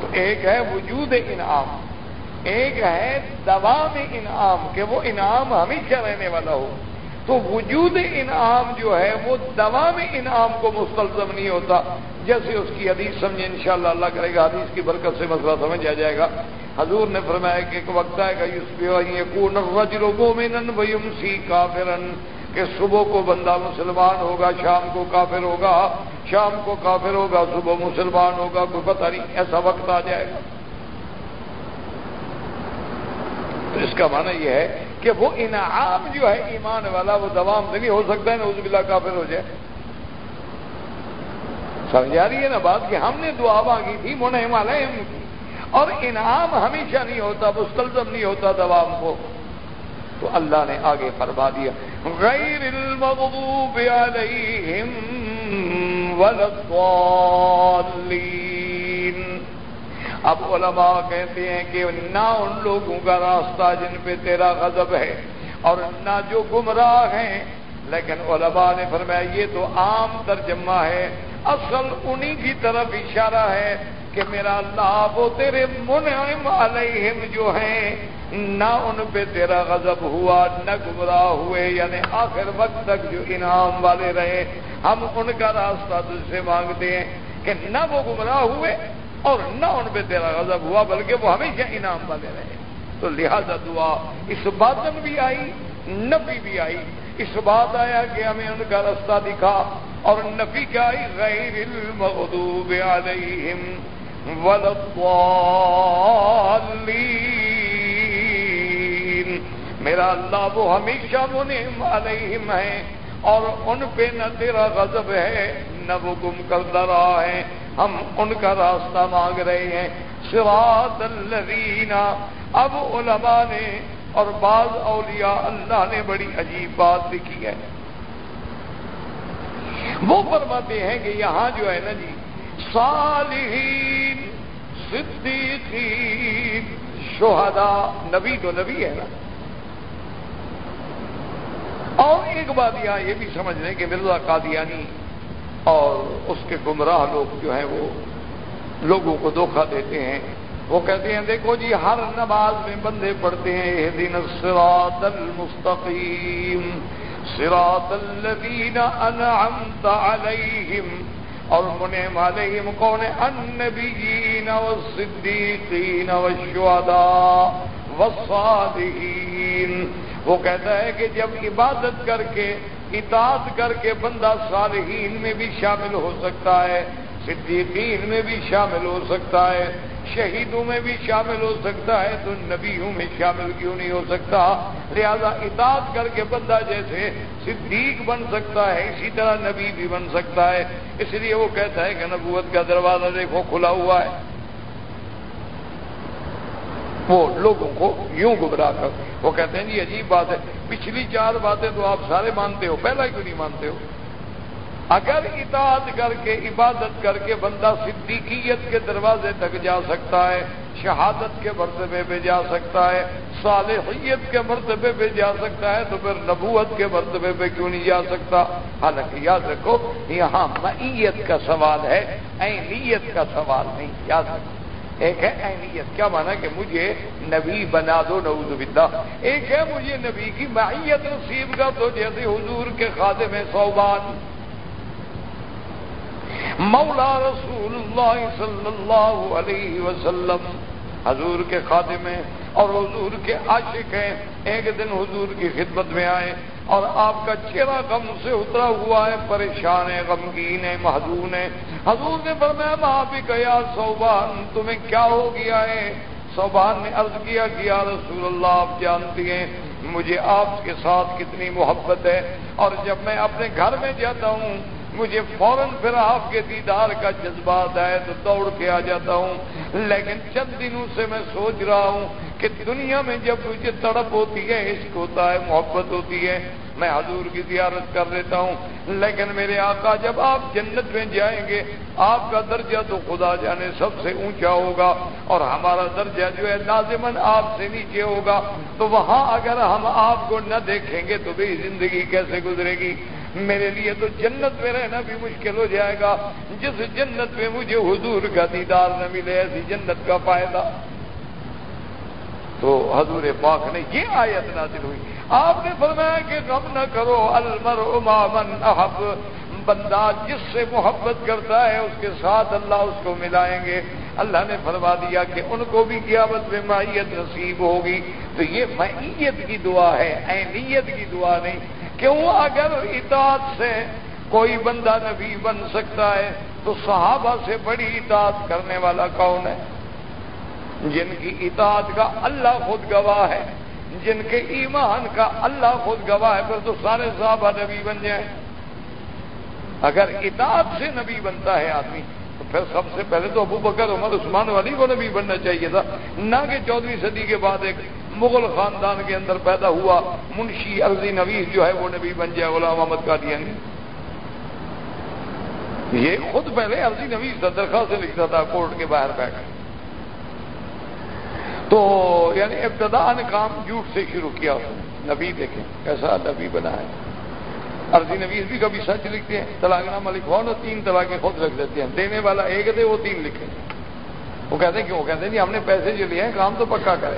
تو ایک ہے وجود انعام۔ ایک ہے دوام انعام، کہ وہ انعام ہمیشہ رہنے والا ہو۔ تو وجود انعام جو ہے، وہ دوام انعام کو مستلزم نہیں ہوتا۔ جیسے اس کی حدیث سمجھے انشاءاللہ اللہ کرے گا، حدیث کی برکت سے مسئلہ سمجھ آ جائے گا۔ حضور نے فرمایا کہ ایک وقت آئے گا سی کافرن کہ صبح کو بندہ مسلمان ہوگا، شام کو کافر ہوگا، شام کو کافر ہوگا، صبح مسلمان ہوگا، کوئی پتہ نہیں، ایسا وقت آ جائے گا۔ تو اس کا معنی یہ ہے کہ وہ انعام جو ہے ایمان والا، وہ دوام سے نہیں ہو سکتا ہے نا اس بلا کافر ہو جائے۔ سمجھا رہی ہے نا بات کہ ہم نے دعا مانگی تھی منہ مالا کی اور انعام ہمیشہ نہیں ہوتا، مستلزم نہیں ہوتا دوام کو۔ تو اللہ نے آگے فرما دیا، غیر المغضوب علیہم اب علماء کہتے ہیں کہ نہ ان لوگوں کا راستہ جن پہ تیرا غضب ہے اور نہ جو گمراہ ہیں۔ لیکن علماء نے فرمایا، یہ تو عام ترجمہ ہے، اصل انہی کی طرف اشارہ ہے کہ میرا اللہ وہ تیرے منعم علیہم جو ہیں۔ نہ ان پہ تیرا غضب ہوا، نہ گمراہ ہوئے یعنی آخر وقت تک جو انعام والے رہے، ہم ان کا راستہ تجھ سے مانگتے ہیں کہ نہ وہ گمراہ ہوئے اور نہ ان پہ تیرا غضب ہوا، بلکہ وہ ہمیشہ انعام والے رہے۔ تو لہذا دعا، اس بات بھی آئی نفی بھی آئی۔ اس بات آیا کہ ہمیں ان کا رستہ دکھا اور نفی کیا آئی، غیر المغضوب علیہم میرا اللہ وہ ہمیشہ منعم علیہم ہے اور ان پہ نہ تیرا غضب ہے، نہ وہ گم کر رہا ہے ہم ان کا راستہ مانگ رہے ہیں۔ سوات الذین۔ اب علماء نے اور بعض اولیاء اللہ نے بڑی عجیب بات لکھی ہے۔ وہ فرماتے ہیں کہ یہاں جو ہے نا جی صالحین، صدیقین، شہداء، نبی تو نبی ہے نا۔ اور ایک بات یہاں یہ بھی سمجھ لیں کہ مرزا قادیانی اور اس کے گمراہ لوگ جو ہیں وہ لوگوں کو دھوکہ دیتے ہیں، وہ کہتے ہیں، دیکھو جی ہر نماز میں بندے پڑھتے ہیں دن سراط المستقیم سراط الذین انعمت علیہم، اور منعم علیہم کون؟ النبیین والصدیقین والشہداء والصالحین۔ وہ کہتا ہے کہ جب عبادت کر کے، اطاعت کر کے بندہ صالحین میں بھی شامل ہو سکتا ہے، صدیقین میں بھی شامل ہو سکتا ہے، شہیدوں میں بھی شامل ہو سکتا ہے، تو نبیوں میں شامل کیوں نہیں ہو سکتا؟ لہذا اطاعت کر کے بندہ جیسے صدیق بن سکتا ہے، اسی طرح نبی بھی بن سکتا ہے۔ اس لیے وہ کہتا ہے کہ نبوت کا دروازہ دیکھو، کھلا ہوا ہے۔ وہ لوگوں کو یوں گبراہ کر وہ کہتے ہیں جی عجیب بات ہے۔ پچھلی چار باتیں تو آپ سارے مانتے ہو، پہلا کیوں نہیں مانتے ہو۔ اگر اطاعت کر کے، عبادت کر کے بندہ صدیقیت کے دروازے تک جا سکتا ہے، شہادت کے مرتبے پہ جا سکتا ہے، صالحیت کے مرتبے پہ جا سکتا ہے، تو پھر نبوت کے مرتبے پہ کیوں نہیں جا سکتا؟ حالانکہ یاد رکھو، یہاں معیت کا سوال ہے اینیت کا سوال نہیں، یاد رکھو۔ ایک ہے اہمیت کیا مانا کہ مجھے نبی بنا دو، نعوذ باللہ۔ ایک ہے مجھے نبی کی معیت نصیب کر دو، جیسے حضور کے خادم صوبان۔ مولا رسول اللہ صلی اللہ علیہ وسلم۔ حضور کے خادم ہیں اور حضور کے عاشق ہیں۔ ایک دن حضور کی خدمت میں آئے۔ اور آپ کا چہرہ غم سے اترا ہوا ہے، پریشان ہے، غمگین ہے محدود ہے۔ حضور نے فرمایا وہاں بھی گیا صوبان، تمہیں کیا ہو گیا ہے؟ صوبان نے عرض کیا کہ یا رسول اللہ، آپ جانتی ہیں، مجھے آپ کے ساتھ کتنی محبت ہے۔ اور جب میں اپنے گھر میں جاتا ہوں مجھے فوراً پھر آپ کے دیدار کا جذبات ہے تو دوڑ کے آ جاتا ہوں۔ لیکن چند دنوں سے میں سوچ رہا ہوں کہ دنیا میں جب مجھے تڑپ ہوتی ہے، عشق ہوتا ہے، محبت ہوتی ہے، میں حضور کی زیارت کر لیتا ہوں۔ لیکن میرے آقا، جب آپ جنت میں جائیں گے، آپ کا درجہ تو خدا جانے سب سے اونچا ہوگا اور ہمارا درجہ جو ہے لازمن آپ سے نیچے ہوگا۔ تو وہاں اگر ہم آپ کو نہ دیکھیں گے تو بھی زندگی کیسے گزرے گی؟ میرے لیے تو جنت میں رہنا بھی مشکل ہو جائے گا۔ جس جنت میں مجھے حضور کا دیدار نہ ملے، ایسی جنت کا فائدہ۔ تو حضور پاک نے یہ آیت نازل ہوئی۔ آپ نے فرمایا کہ غم نہ کرو المر من احب۔ بندہ جس سے محبت کرتا ہے، اس کے ساتھ اللہ اس کو ملائیں گے۔ اللہ نے فرما دیا کہ ان کو بھی قیامت میں معیت نصیب ہوگی۔ تو یہ معیت کی دعا ہے اینیت کی دعا نہیں کیوں اگر اطاعت سے کوئی بندہ نبی بن سکتا ہے تو صحابہ سے بڑی اطاعت کرنے والا کون ہے؟ جن کی اطاعت کا اللہ خود گواہ ہے، جن کے ایمان کا اللہ خود گواہ ہے، پھر تو سارے صحابہ نبی بن جائیں۔ اگر اطاعت سے نبی بنتا ہے آدمی تو پھر سب سے پہلے تو ابو بکر، عمر، عثمان والی کو نبی بننا چاہیے تھا، نہ کہ چودہویں صدی کے بعد ایک مغل خاندان کے اندر پیدا ہوا، منشی ارضی نویز جو ہے وہ نبی بن جائے، غلام محمد کا یہ خود پہلے ارضی نویز تھا، درخواست سے لکھتا تھا، کورٹ کے باہر بیٹھ تو یعنی ابتدا نے کام جھوٹ سے شروع کیا۔ اس نبی دیکھیں، کیسا نبی بنا ہے۔ ارضی نویز بھی کبھی سچ لکھتے ہیں، طلاق نامہ لکھواؤ تین طلاقیں خود رکھ دیتے ہیں۔ دینے والا ایک دے، وہ تین لکھے۔ وہ کہتے ہیں، کیوں؟ کہتے ہیں جی ہم نے پیسے جو لیے ہیں، کام تو پکا کرے۔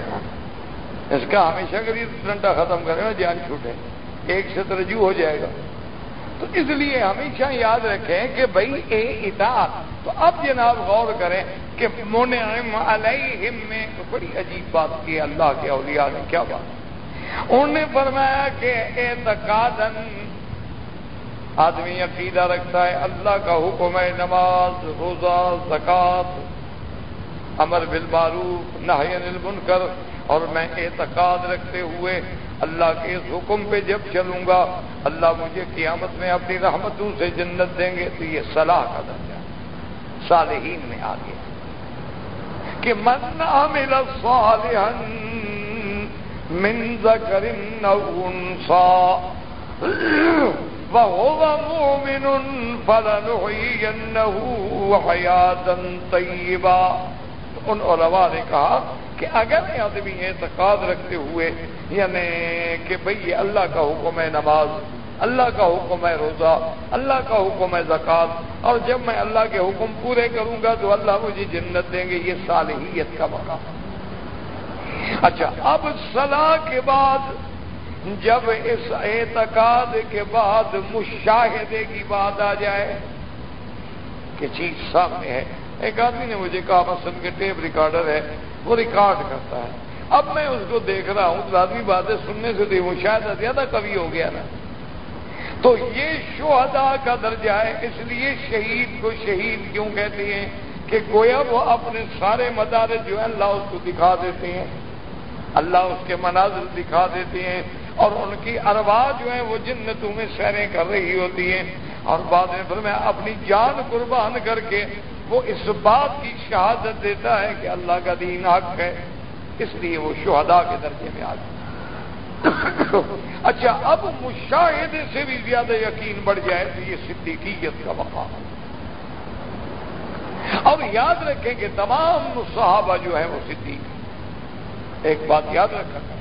اس کا ہمیشہ کبھی ڈنڈا ختم کرے نا، جان چھوٹے۔ ایک سے ترجیح ہو جائے گا۔ تو اس لیے ہمیشہ یاد رکھیں کہ بھائی، اے اطاعت تو اب جناب غور کریں کہ منعم علیہم میں بڑی عجیب بات کی اللہ کے اولیاء نے کیا بات۔ انہوں نے فرمایا کہ اعتقادن آدمی عقیدہ رکھتا ہے، اللہ کا حکم ہے نماز، روزہ، زکوٰۃ، امر بالمعروف نہین المنکر، اور میں اعتقاد رکھتے ہوئے اللہ کے اس حکم پہ جب چلوں گا، اللہ مجھے قیامت میں اپنی رحمتوں سے جنت دیں گے، تو یہ صلاح کا درجہ صالحین میں آ گیا کہ من عمل صالحا من ذکر او وهو مؤمن فلنحيينه حياة طيبة۔ ان علماء نے کہا کہ اگر آدمی اعتقاد رکھتے ہوئے یعنی کہ بھئی اللہ کا حکم ہے نماز، اللہ کا حکم ہے روزہ، اللہ کا حکم ہے زکوٰۃ، اور جب میں اللہ کے حکم پورے کروں گا تو اللہ مجھے جنت دیں گے، یہ صالحیت کا مقام۔ اچھا اب صلاح کے بعد جب اس اعتقاد کے بعد مشاہدے کی بات آ جائے کہ چیز سامنے ہے۔ ایک آدمی نے مجھے کہا مثلا کہ ٹیپ ریکارڈر ہے، وہ ریکارڈ کرتا ہے۔ اب میں اس کو دیکھ رہا ہوں لازمی باتیں سننے سے تو مشاہدہ زیادہ کبھی ہو گیا نا۔ تو یہ شہدا کا درجہ ہے، اس لیے شہید کو شہید کیوں کہتے ہیں؟ کہ گویا وہ اپنے سارے مدارس جو ہیں، اللہ اس کو دکھا دیتے ہیں۔ اللہ اس کے مناظر دکھا دیتے ہیں۔ اور ان کی ارواح جو ہیں وہ جنتوں میں سیریں کر رہی ہوتی ہیں۔ اور بعد میں پھر میں اپنی جان قربان کر کے وہ اس بات کی شہادت دیتا ہے کہ اللہ کا دین حق ہے۔ اس لیے وہ شہدا کے درجے میں آ گیا اچھا اب مشاہدے سے بھی زیادہ یقین بڑھ جائے تو یہ صدیقیت کا مقام۔ ہے اب یاد رکھیں کہ تمام صحابہ جو ہیں وہ صدیق ایک بات یاد رکھا۔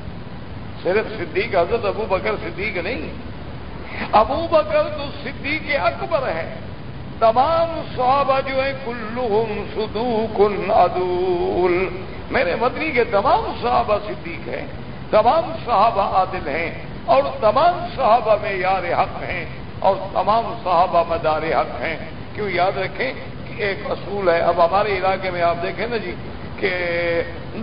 صرف صدیق حضرت ابو بکر صدیق نہیں ابو بکر تو صدیق اکبر ہے تمام صحابہ جو ہیں کلہم صدوق عدول میرے مدنی کے تمام صحابہ صدیق ہیں تمام صحابہ عادل ہیں اور تمام صحابہ میں یار حق ہیں اور تمام صحابہ مدار حق ہیں کیوں یاد رکھیں کہ ایک اصول ہے اب ہمارے علاقے میں آپ دیکھیں نا جی کہ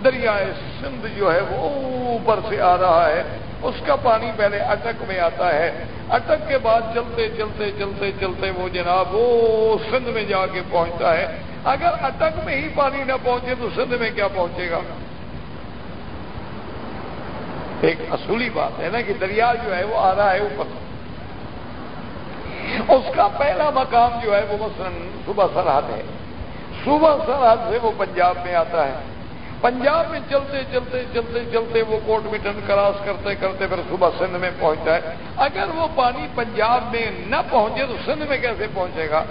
دریائے سندھ جو ہے وہ اوپر سے آ رہا ہے۔ اس کا پانی پہلے اٹک میں آتا ہے۔ اٹک کے بعد چلتے چلتے چلتے چلتے وہ جناب وہ سندھ میں جا کے پہنچتا ہے۔ اگر اٹک میں ہی پانی نہ پہنچے تو سندھ میں کیا پہنچے گا؟ ایک اصولی بات ہے نا کہ دریا جو ہے وہ آ رہا ہے اوپر اس کا پہلا مقام جو ہے وہ مثلاً صبح سرحد ہے۔ صبح سرحد سے وہ پنجاب میں آتا ہے۔ پنجاب میں چلتے چلتے چلتے چلتے وہ کوٹ مٹن کراس کرتے کرتے پھر صبح سندھ میں پہنچتا ہے۔ اگر وہ پانی پنجاب میں نہ پہنچے تو سندھ میں کیسے پہنچے گا؟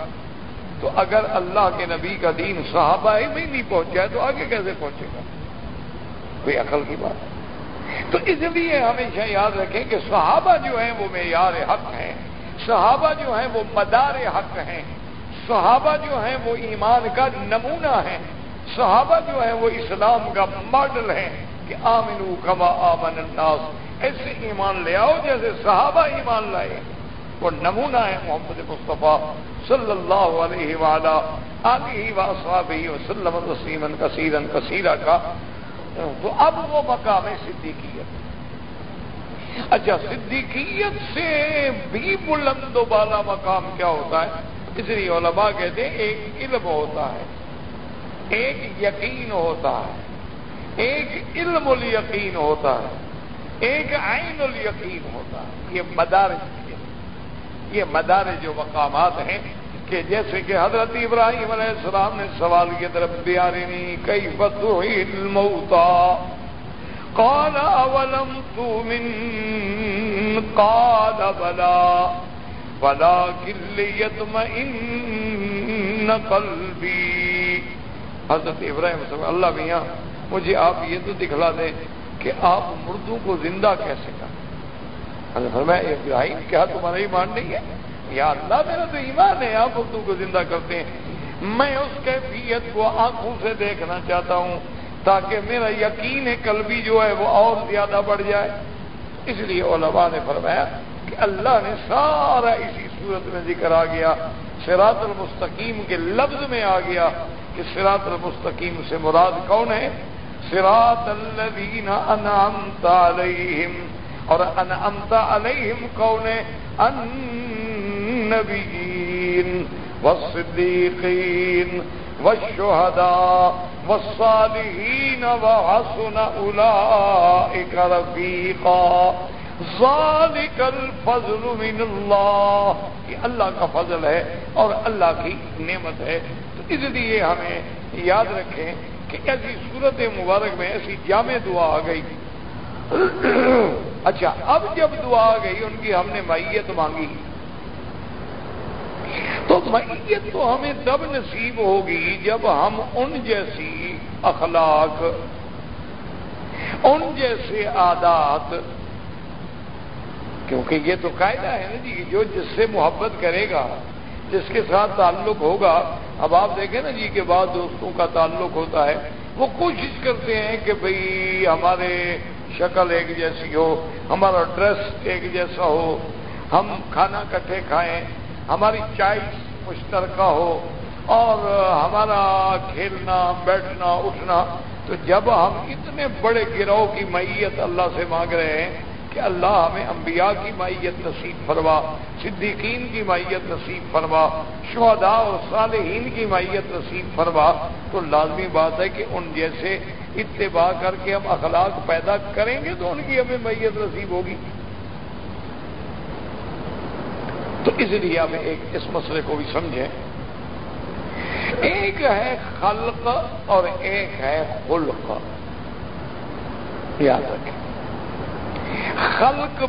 تو اگر اللہ کے نبی کا دین صحابہ ہی میں نہیں پہنچا ہے تو آگے کیسے پہنچے گا؟ کوئی عقل کی بات ہے۔ تو اس لیے ہمیشہ یاد رکھیں کہ صحابہ جو ہیں وہ معیار حق ہیں۔ صحابہ جو ہیں وہ مدار حق ہیں۔ صحابہ جو ہیں وہ ایمان کا نمونہ ہیں۔ صحابہ جو ہیں وہ اسلام کا ماڈل ہیں کہ آمنو کما آمن الناس۔ ایسے ایمان لے آؤ جیسے صحابہ ایمان لائے۔ وہ نمونہ ہے محمد مصطفیٰ صلی اللہ علیہ وعلا علیہ وصحابہ وسلم وسلم کثیرن کثیرہ کا۔ تو اب وہ مقام صدیقیت۔ اچھا صدیقیت سے بھی بلند و بالا مقام کیا ہوتا ہے؟ اس لیے علماء کہتے ہیں ایک علم ہوتا ہے۔ ایک یقین ہوتا ہے، ایک علم الیقین ہوتا ہے، ایک عین الیقین ہوتا ہے۔ یہ مدارج یہ مدارج جو مقامات ہیں کہ جیسے کہ حضرت ابراہیم علیہ السلام نے سوال کی طرف بیارنی کئی فتو الموتا؟ قال، اولم تؤمن؟ قال، بلا۔ ولكن ليطمئن قلبي حضرت ابراہیم صلی اللہ میاں مجھے آپ یہ تو دکھلا دیں کہ آپ مردوں کو زندہ کیسے کریں؟ میں ابراہیم کیا تمہارا ایمان نہیں ہے؟ یا اللہ، میرا تو ایمان ہے، آپ مردوں کو زندہ کرتے ہیں۔ میں اس کیفیت کو آنکھوں سے دیکھنا چاہتا ہوں تاکہ میرا یقین قلبی جو ہے وہ اور زیادہ بڑھ جائے۔ اس لیے علماء نے فرمایا کہ اللہ نے سارا اسی صورت میں ذکر آ گیا سراط المستقیم کے لفظ میں آ گیا۔ کہ سراط المستقیم سے مراد کون ہے؟ سراط الذین انعمت علیہم۔ اور انعمت علیہم کون ہے؟ النبیین والصدیقین والشهداء والصالحين وحسن أولئك رفيقا ذلك الفضل من اللہ۔ یہ اللہ کا فضل ہے اور اللہ کی نعمت ہے۔ اس لیے ہمیں یاد رکھیں کہ ایسی صورت مبارک میں ایسی جامع دعا آ گئی اچھا اب جب دعا آ گئی، ان کی ہم نے مائیت مانگی۔ تو میت تو ہمیں تب نصیب ہوگی جب ہم ان جیسی اخلاق، ان جیسے عادات، کیونکہ یہ تو قاعدہ ہے نا جی جو جس سے محبت کرے گا جس کے ساتھ تعلق ہوگا، اب آپ دیکھیں نا جی کے بعد دوستوں کا تعلق ہوتا ہے، وہ کوشش کرتے ہیں کہ بھئی ہمارے شکل ایک جیسی ہو، ہمارا ڈریس ایک جیسا ہو، ہم کھانا کٹھے کھائیں، ہماری چائس مشترکہ ہو، اور ہمارا کھیلنا، بیٹھنا، اٹھنا، تو جب ہم اتنے بڑے گروہ کی معیت اللہ سے مانگ رہے ہیں کہ اللہ ہمیں انبیاء کی معیت نصیب فرما، صدیقین کی معیت نصیب فرما، شہداء اور صالحین کی معیت نصیب فرما۔ تو لازمی بات ہے کہ ان جیسے اتباع کر کے ہم اخلاق پیدا کریں گے تو ان کی ہمیں معیت نصیب ہوگی۔ تو اس لیے ہمیں ایک اس مسئلے کو بھی سمجھیں۔ ایک ہے خلق اور ایک ہے خلق۔ یاد رکھیں۔ خلق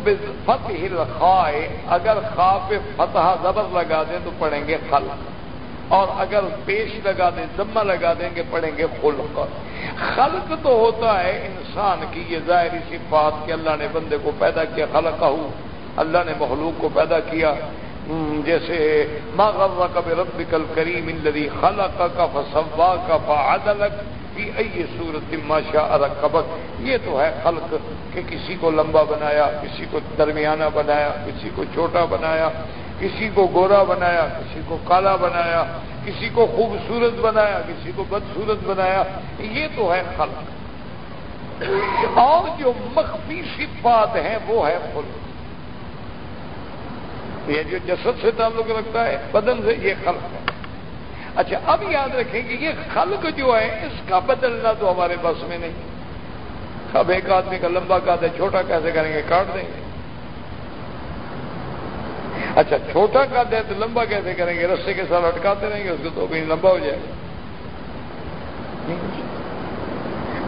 فتح الخائے اگر خواہ پہ فتح زبر لگا دیں تو پڑھیں گے خلق. اور اگر پیش لگا دیں، ذمہ لگا دیں گے، پڑھیں گے خلق. خلق تو ہوتا ہے انسان کی، یہ ظاہری صفات کہ اللہ نے بندے کو پیدا کیا خلق اللہ نے مخلوق کو پیدا کیا. جیسے، ما غرق بربک الکریم الذی خلقک فسواک فعدلک. فی ای صورت ما شاء رکبک یہ تو ہے خلق کہ کسی کو لمبا بنایا، کسی کو درمیانہ بنایا، کسی کو چھوٹا بنایا، کسی کو گورا بنایا، کسی کو کالا بنایا، کسی کو خوبصورت بنایا، کسی کو بدصورت بنایا۔ یہ تو ہے خلق۔ اور جو مخفی صفات ہیں وہ ہے خلق۔ یہ جو جسد سے تعلق رکھتا ہے، بدن سے یہ خلق ہے۔ اچھا اب یاد رکھیں کہ یہ خلق جو ہے، اس کا بدلنا تو ہمارے بس میں نہیں۔ اب ایک آدمی کا لمبا کاٹ ہے چھوٹا کیسے کریں گے کاٹ دیں گے۔ اچھا چھوٹا کاٹ ہے تو لمبا کیسے کریں گے رسے کے ساتھ اٹکاتے رہیں گے، اس کو تو کہیں لمبا ہو جائے گا۔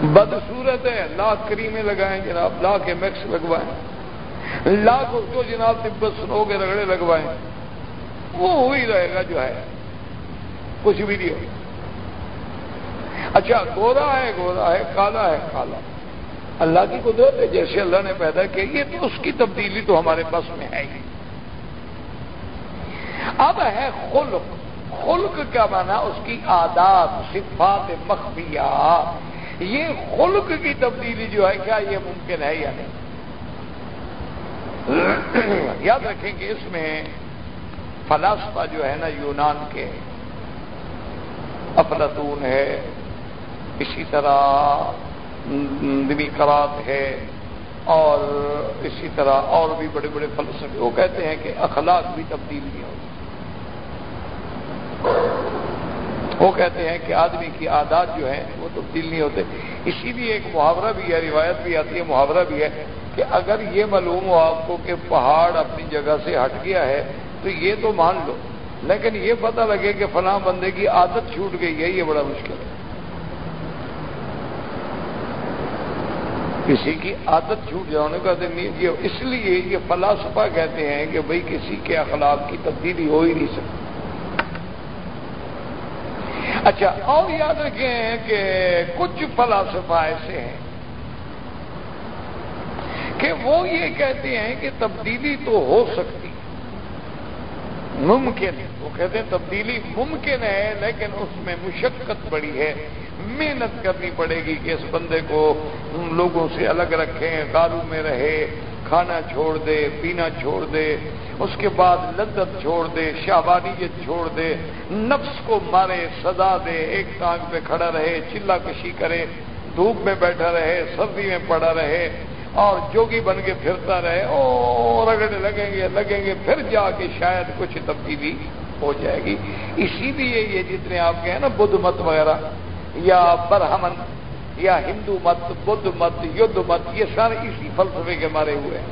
بدصورت ہے، لاکھ کریمیں لگائیں جناب، لاکھ میکس لگوائیں۔ لاکھ اس کو جناب تبت سنو کے رگڑے لگوائیں۔ وہ ہو ہی رہے گا جو ہے۔ کچھ بھی نہیں ہوگا اچھا گورا ہے گورا ہے، کالا ہے، کالا۔ اللہ کی قدرت ہے، جیسے اللہ نے پیدا کیا یہ تو اس کی تبدیلی تو ہمارے پاس میں ہے ہی۔ اب ہے خلق۔ خلق کا مانا؟ اس کی عادات صفات مخفیہ۔ یہ خلق کی تبدیلی جو ہے، کیا یہ ممکن ہے یا نہیں؟ یاد رکھیں کہ اس میں فلاسفہ جو ہے نا، یونان کے افلاطون ہے، اسی طرح کرات ہے، اور اسی طرح اور بھی بڑے بڑے فلسفے، وہ کہتے ہیں کہ اخلاق بھی تبدیل نہیں ہوتی وہ کہتے ہیں کہ آدمی کی عادات جو ہیں، وہ تبدیل نہیں ہوتے۔ اسی لیے ایک محاورہ بھی ہے، روایت بھی آتی ہے، محاورہ بھی ہے کہ اگر یہ معلوم ہو آپ کو کہ پہاڑ اپنی جگہ سے ہٹ گیا ہے، تو یہ تو مان لو۔ لیکن یہ پتہ لگے کہ فلاں بندے کی عادت چھوٹ گئی ہے، یہ بڑا مشکل ہے۔ کسی کی عادت چھوٹ جانے کا دن نہیں اس لیے یہ فلاسفہ کہتے ہیں کہ بھئی کسی کے اخلاق کی تبدیلی ہو ہی نہیں سکتی۔ اچھا اور یاد رکھیں کہ کچھ فلاسفہ ایسے ہیں کہ وہ یہ کہتے ہیں کہ تبدیلی تو ہو سکتی۔ ممکن، وہ کہتے ہیں تبدیلی ممکن ہے، لیکن اس میں مشقت بڑی ہے۔ محنت کرنی پڑے گی کہ اس بندے کو لوگوں سے الگ رکھیں، دارو میں رہے، کھانا چھوڑ دے، پینا چھوڑ دے، اس کے بعد لذت چھوڑ دے شہبانیت چھوڑ دے، نفس کو مارے، سزا دے، ایک ٹانگ پہ کھڑا رہے چلا کشی کرے، دھوپ میں بیٹھا رہے، سردی میں پڑا رہے۔ اور جوگی بن کے پھرتا رہے اور رگڑنے لگیں گے لگیں گے، پھر جا کے شاید کچھ تبدیلی ہو جائے گی۔ اسی لیے یہ جتنے آپ کے ہیں نا، بدھ مت وغیرہ، یا برہمن، یا ہندو مت، بدھ مت یدھ مت، یہ سارے اسی فلسفے کے مارے ہوئے ہیں۔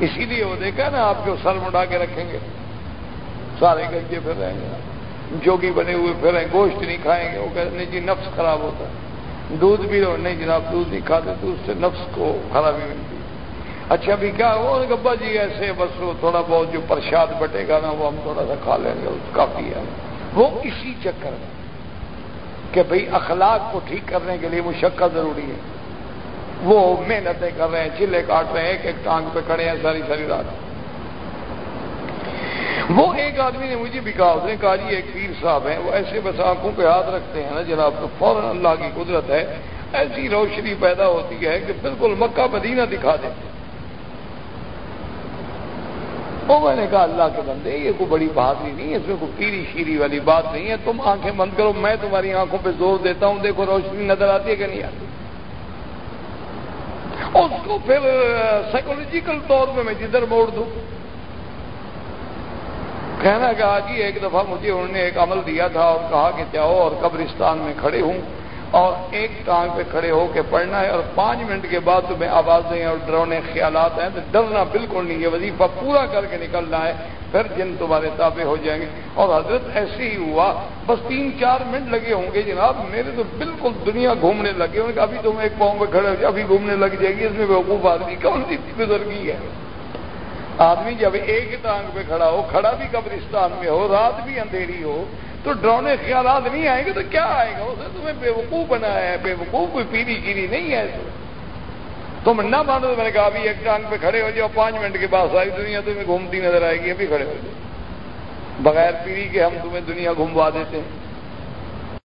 اسی لیے وہ دیکھا نا، آپ کو سر مڈا کے رکھیں گے۔ سارے گنجے پھر رہیں گے۔ جوگی بنے ہوئے پھر گوشت نہیں کھائیں گے۔ وہ کہتے ہیں جی نفس خراب ہوتا ہے۔ دودھ بھی رہو نہیں جناب، دودھ نہیں کھاتے، تو اس سے نفس کو خرابی ملتی. اچھا بھی کیا وہ گبا جی ایسے بس وہ تھوڑا بہت جو پرشاد بٹے گا نا، وہ ہم تھوڑا سا کھا لیں گے کافی ہے۔ وہ اسی چکر میں کہ بھئی اخلاق کو ٹھیک کرنے کے لیے مشقت ضروری ہے۔ وہ محنتیں کر رہے ہیں، چلے کاٹ رہے ہیں، ایک ایک ٹانگ پہ کھڑے ہیں ساری ساری رات۔ وہ ایک آدمی نے مجھے بھی کہا، اس نے کہا جی ایک پیر صاحب ہیں، وہ ایسے بس آنکھوں پہ ہاتھ رکھتے ہیں نا جناب، تو فوراً اللہ کی قدرت ہے، ایسی روشنی پیدا ہوتی ہے کہ بالکل مکہ مدینہ دکھا دیتے وہ میں نے کہا، اللہ کے بندے، یہ کوئی بڑی بہادری نہیں ہے، اس میں کوئی پیری شیری والی بات نہیں ہے۔ تم آنکھیں بند کرو، میں تمہاری آنکھوں پہ زور دیتا ہوں، دیکھو روشنی نظر آتی ہے کہ نہیں آتی۔ اس کو پھر سائیکولوجیکل طور پہ میں جدھر موڑ دوں۔ کہنا کہا جی ایک دفعہ مجھے انہوں نے ایک عمل دیا تھا اور کہا کہ جاؤ اور قبرستان میں کھڑے ہوں اور ایک ٹانگ پہ کھڑے ہو کے پڑھنا ہے اور پانچ منٹ کے بعد تمہیں آوازیں اور ڈرونے خیالات ہیں تو ڈرنا بالکل نہیں ہے، وظیفہ پورا کر کے نکلنا ہے، پھر جن تمہارے تابع ہو جائیں گے۔ اور حضرت ایسے ہی ہوا، بس تین چار منٹ لگے ہوں گے جناب، میرے تو بالکل دنیا گھومنے لگے ہوں گے ابھی تم ایک پاؤں پہ کھڑے ہو ابھی گھومنے لگ جائے گی، اس میں بیوقوف آدمی کون سی بزرگی ہے؟ آدمی جب ایک ٹانگ پہ کھڑا ہو، کھڑا بھی قبرستان میں ہو، رات بھی اندھیری ہو، تو ڈرونے خیالات نہیں آئیں گے، تو کیا آئے گا؟ اسے تمہیں بے وقوف بنایا ہے بے وقوف کوئی پیری گیری نہیں ہے تم نہ مانو تو میں نے کہا، ابھی ایک ٹانگ پہ کھڑے ہو جاؤ، پانچ منٹ کے بعد ساری دنیا تمہیں گھومتی نظر آئے گی، ابھی کھڑے ہو جاؤ۔ بغیر پیری کے ہم تمہیں دنیا گھوموا دیتے ہیں۔